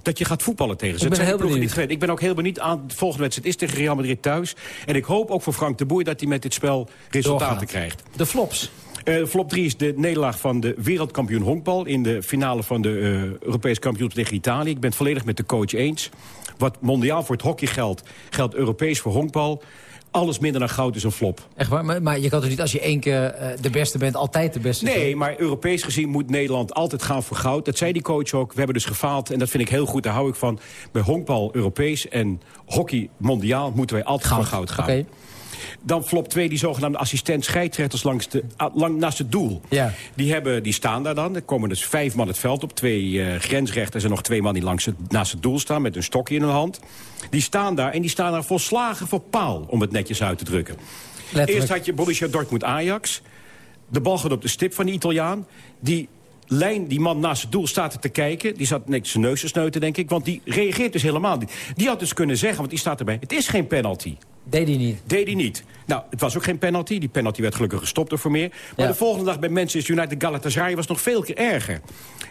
Dat je gaat voetballen tegen ze. Ik ben Het zijn heel die ploegen benieuwd. niet. Ik ben ook heel benieuwd aan de volgende wedstrijd. is tegen Real Madrid thuis. En ik hoop ook voor Frank de Boer dat hij met dit spel resultaten krijgt. De flops. Eh, flop 3 is de nederlaag van de wereldkampioen honkbal... in de finale van de uh, Europees kampioen tegen Italië. Ik ben het volledig met de coach eens. Wat mondiaal voor het hockey geldt, geldt Europees voor honkbal. Alles minder dan goud is een flop. Echt waar? Maar, maar je kan toch niet als je één keer eh, de beste bent, altijd de beste zijn? Nee, maar Europees gezien moet Nederland altijd gaan voor goud. Dat zei die coach ook. We hebben dus gefaald en dat vind ik heel goed. Daar hou ik van. Bij honkbal Europees en hockey mondiaal moeten wij altijd voor goud gaan. Dan flop 2, die zogenaamde assistent scheidsrechters langs de, ah, lang, naast het doel. Ja. Die, hebben, die staan daar dan. Er komen dus vijf man het veld op. Twee eh, grensrechters en nog twee man die langs het, naast het doel staan... met een stokje in hun hand. Die staan daar en die staan daar volslagen voor paal... om het netjes uit te drukken. Eerst had je Borussia Dortmund-Ajax. De bal gaat op de stip van die Italiaan. Die lijn, die man naast het doel staat er te kijken. Die zat net zijn neus te sneuten, denk ik. Want die reageert dus helemaal niet. Die had dus kunnen zeggen, want die staat erbij... het is geen penalty. Deed hij niet? Deed hij niet. Nou, het was ook geen penalty. Die penalty werd gelukkig gestopt door Vermeer. Maar de volgende dag bij Manchester United Galatasaray was nog veel keer erger.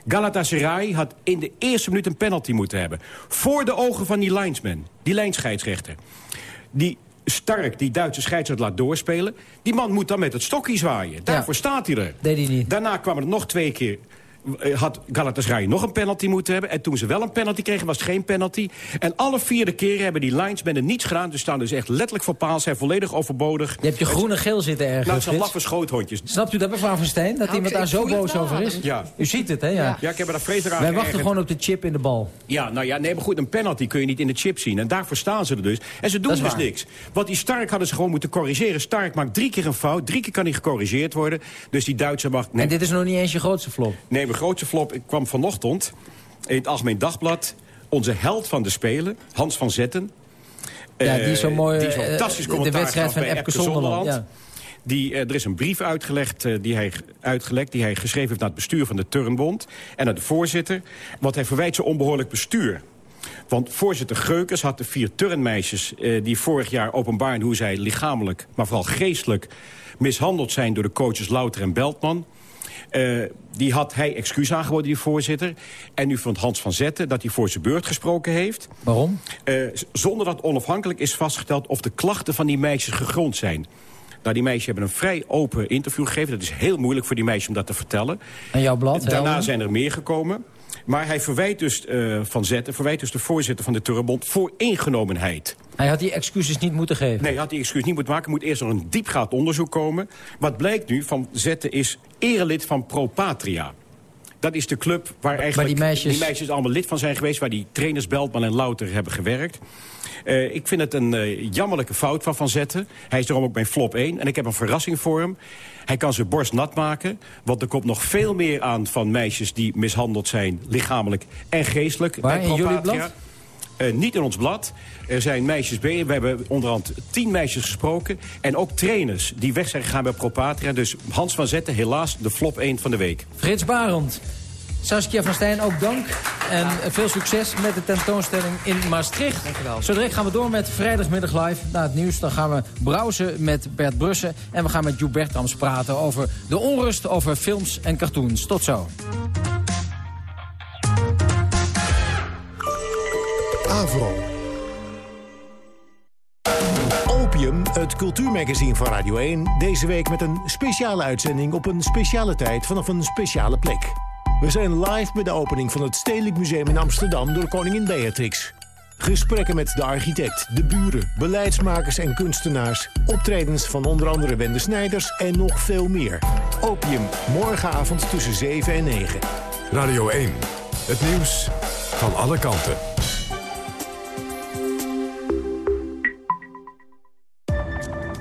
Galatasaray had in de eerste minuut een penalty moeten hebben. Voor de ogen van die linesman, die lijnscheidsrechter. Die Stark, die Duitse scheidsrechter, laat doorspelen. Die man moet dan met het stokje zwaaien. Daarvoor staat hij er. Deed hij niet. Daarna kwam er nog twee keer had Galatasaray nog een penalty moeten hebben. En toen ze wel een penalty kregen, was het geen penalty. En alle vierde keren hebben die linesmen niets gedaan. Dus staan dus echt letterlijk voor paal, zijn volledig overbodig. Je hebt je groen en geel zitten ergens, Nou, zijn laffe schoothondjes. Snapt u dat, mevrouw Van Steen? Dat Nou, iemand daar zo boos over is? Ja. U ziet het, hè? Ja. Ja, ik heb er daar aan Wij wachten gewoon op de chip in de bal. Ja, nou ja, nee, maar goed, een penalty kun je niet in de chip zien. En daarvoor staan ze er dus. En ze doen dus waar. niks. Want die Stark hadden ze gewoon moeten corrigeren. Stark maakt drie keer een fout. Drie keer kan hij gecorrigeerd worden. Dus die Duitser mag... Nee, En dit is nog niet eens je grootste flop. Nee, mijn grootste flop ik kwam vanochtend in het Algemeen Dagblad. Onze held van de Spelen, Hans van Zetten. Ja, die Eh, zo mooi, Die zo'n eh, fantastisch de commentaar wedstrijd van Epke Zonderland, Zonderland. Die, eh, er is een brief uitgelegd, die hij, uitgelekt die hij geschreven heeft... naar het bestuur van de Turnbond en naar de voorzitter. Want hij verwijt ze onbehoorlijk bestuur. Want voorzitter Geukers had de vier turnmeisjes... Eh, die vorig jaar openbaarden hoe zij lichamelijk, maar vooral geestelijk... mishandeld zijn door de coaches Louter en Beltman... Eh, die had hij excuus aangeboden, die voorzitter. En nu vond Hans van Zetten dat hij voor zijn beurt gesproken heeft. Waarom? Eh, zonder dat onafhankelijk is vastgesteld of de klachten van die meisjes gegrond zijn. Nou, die meisjes hebben een vrij open interview gegeven. Dat is heel moeilijk voor die meisjes om dat te vertellen. En jouw blad? Daarna Helder? zijn er meer gekomen. Maar hij verwijt dus eh, Van Zetten, verwijt dus de voorzitter van de Turrebond... voor ingenomenheid. Hij had die excuses niet moeten geven. Nee, hij had die excuus niet moeten maken. Er moet eerst nog een diepgaand onderzoek komen. Wat blijkt nu, Van Zetten is erelid van Pro Patria. Dat is de club waar eigenlijk die meisjes- allemaal lid van zijn geweest... waar die trainers Beltman en Louter hebben gewerkt. Eh, ik vind het een eh, jammerlijke fout van Van Zetten. Hij is daarom ook mijn flop 1. En ik heb een verrassing voor hem. Hij kan zijn borst nat maken. Want er komt nog veel meer aan van meisjes die mishandeld zijn... lichamelijk en geestelijk. Waar, bij in jullie blad? Eh, niet in ons blad. Er zijn meisjes bij. We hebben onderhand tien meisjes gesproken. En ook trainers die weg zijn gegaan bij Propatria. Dus Hans van Zetten, helaas de flop 1 van de week. Frits Barend. Saskia van Stijn, ook dank. En veel succes met de tentoonstelling in Maastricht. Zo direct gaan we door met Vrijdagmiddag Live. Na het nieuws dan gaan we browsen met Bert Brussen. En we gaan met Joe Bertrams praten over de onrust over films en cartoons. Tot zo. Opium, het cultuurmagazine van Radio 1. Deze week met een speciale uitzending op een speciale tijd vanaf een speciale plek. We zijn live bij de opening van het Stedelijk Museum in Amsterdam door koningin Beatrix. Gesprekken met de architect, de buren, beleidsmakers en kunstenaars. Optredens van onder andere Wende Snijders en nog veel meer. Opium, morgenavond tussen 7 en 9. Radio 1. Het nieuws van alle kanten.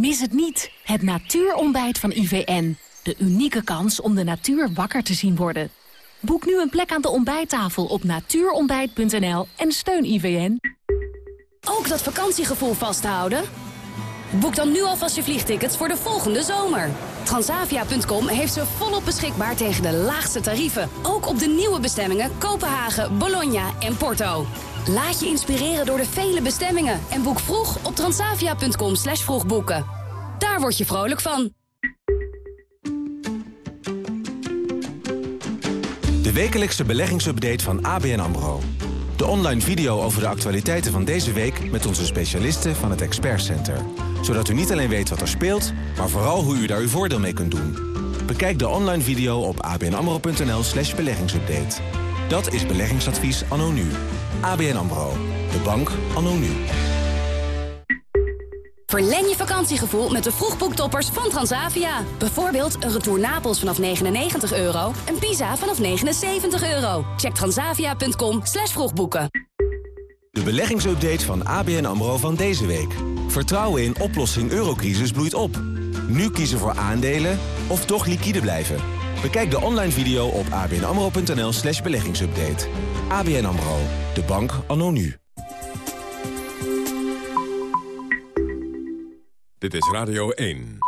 Mis het niet, het natuurontbijt van IVN. De unieke kans om de natuur wakker te zien worden. Boek nu een plek aan de ontbijttafel op natuurontbijt.nl en steun IVN. Ook dat vakantiegevoel vasthouden? Boek dan nu alvast je vliegtickets voor de volgende zomer. Transavia.com heeft ze volop beschikbaar tegen de laagste tarieven. Ook op de nieuwe bestemmingen Kopenhagen, Bologna en Porto. Laat je inspireren door de vele bestemmingen en boek vroeg op transavia.com slash vroegboeken. Daar word je vrolijk van. De wekelijkse beleggingsupdate van ABN AMRO. De online video over de actualiteiten van deze week met onze specialisten van het Expert Center. Zodat u niet alleen weet wat er speelt, maar vooral hoe u daar uw voordeel mee kunt doen. Bekijk de online video op abnamro.nl slash beleggingsupdate. Dat is beleggingsadvies anno nu. ABN AMRO. De bank anno nu. Verleng je vakantiegevoel met de vroegboektoppers van Transavia. Bijvoorbeeld een retour Napels vanaf 99 euro en Pisa vanaf 79 euro. Check transavia.com slash vroegboeken. De beleggingsupdate van ABN AMRO van deze week. Vertrouwen in oplossing eurocrisis bloeit op. Nu kiezen voor aandelen of toch liquide blijven. Bekijk de online video op abnamro.nl slash beleggingsupdate. ABN AMRO, de bank anno nu. Dit is Radio 1.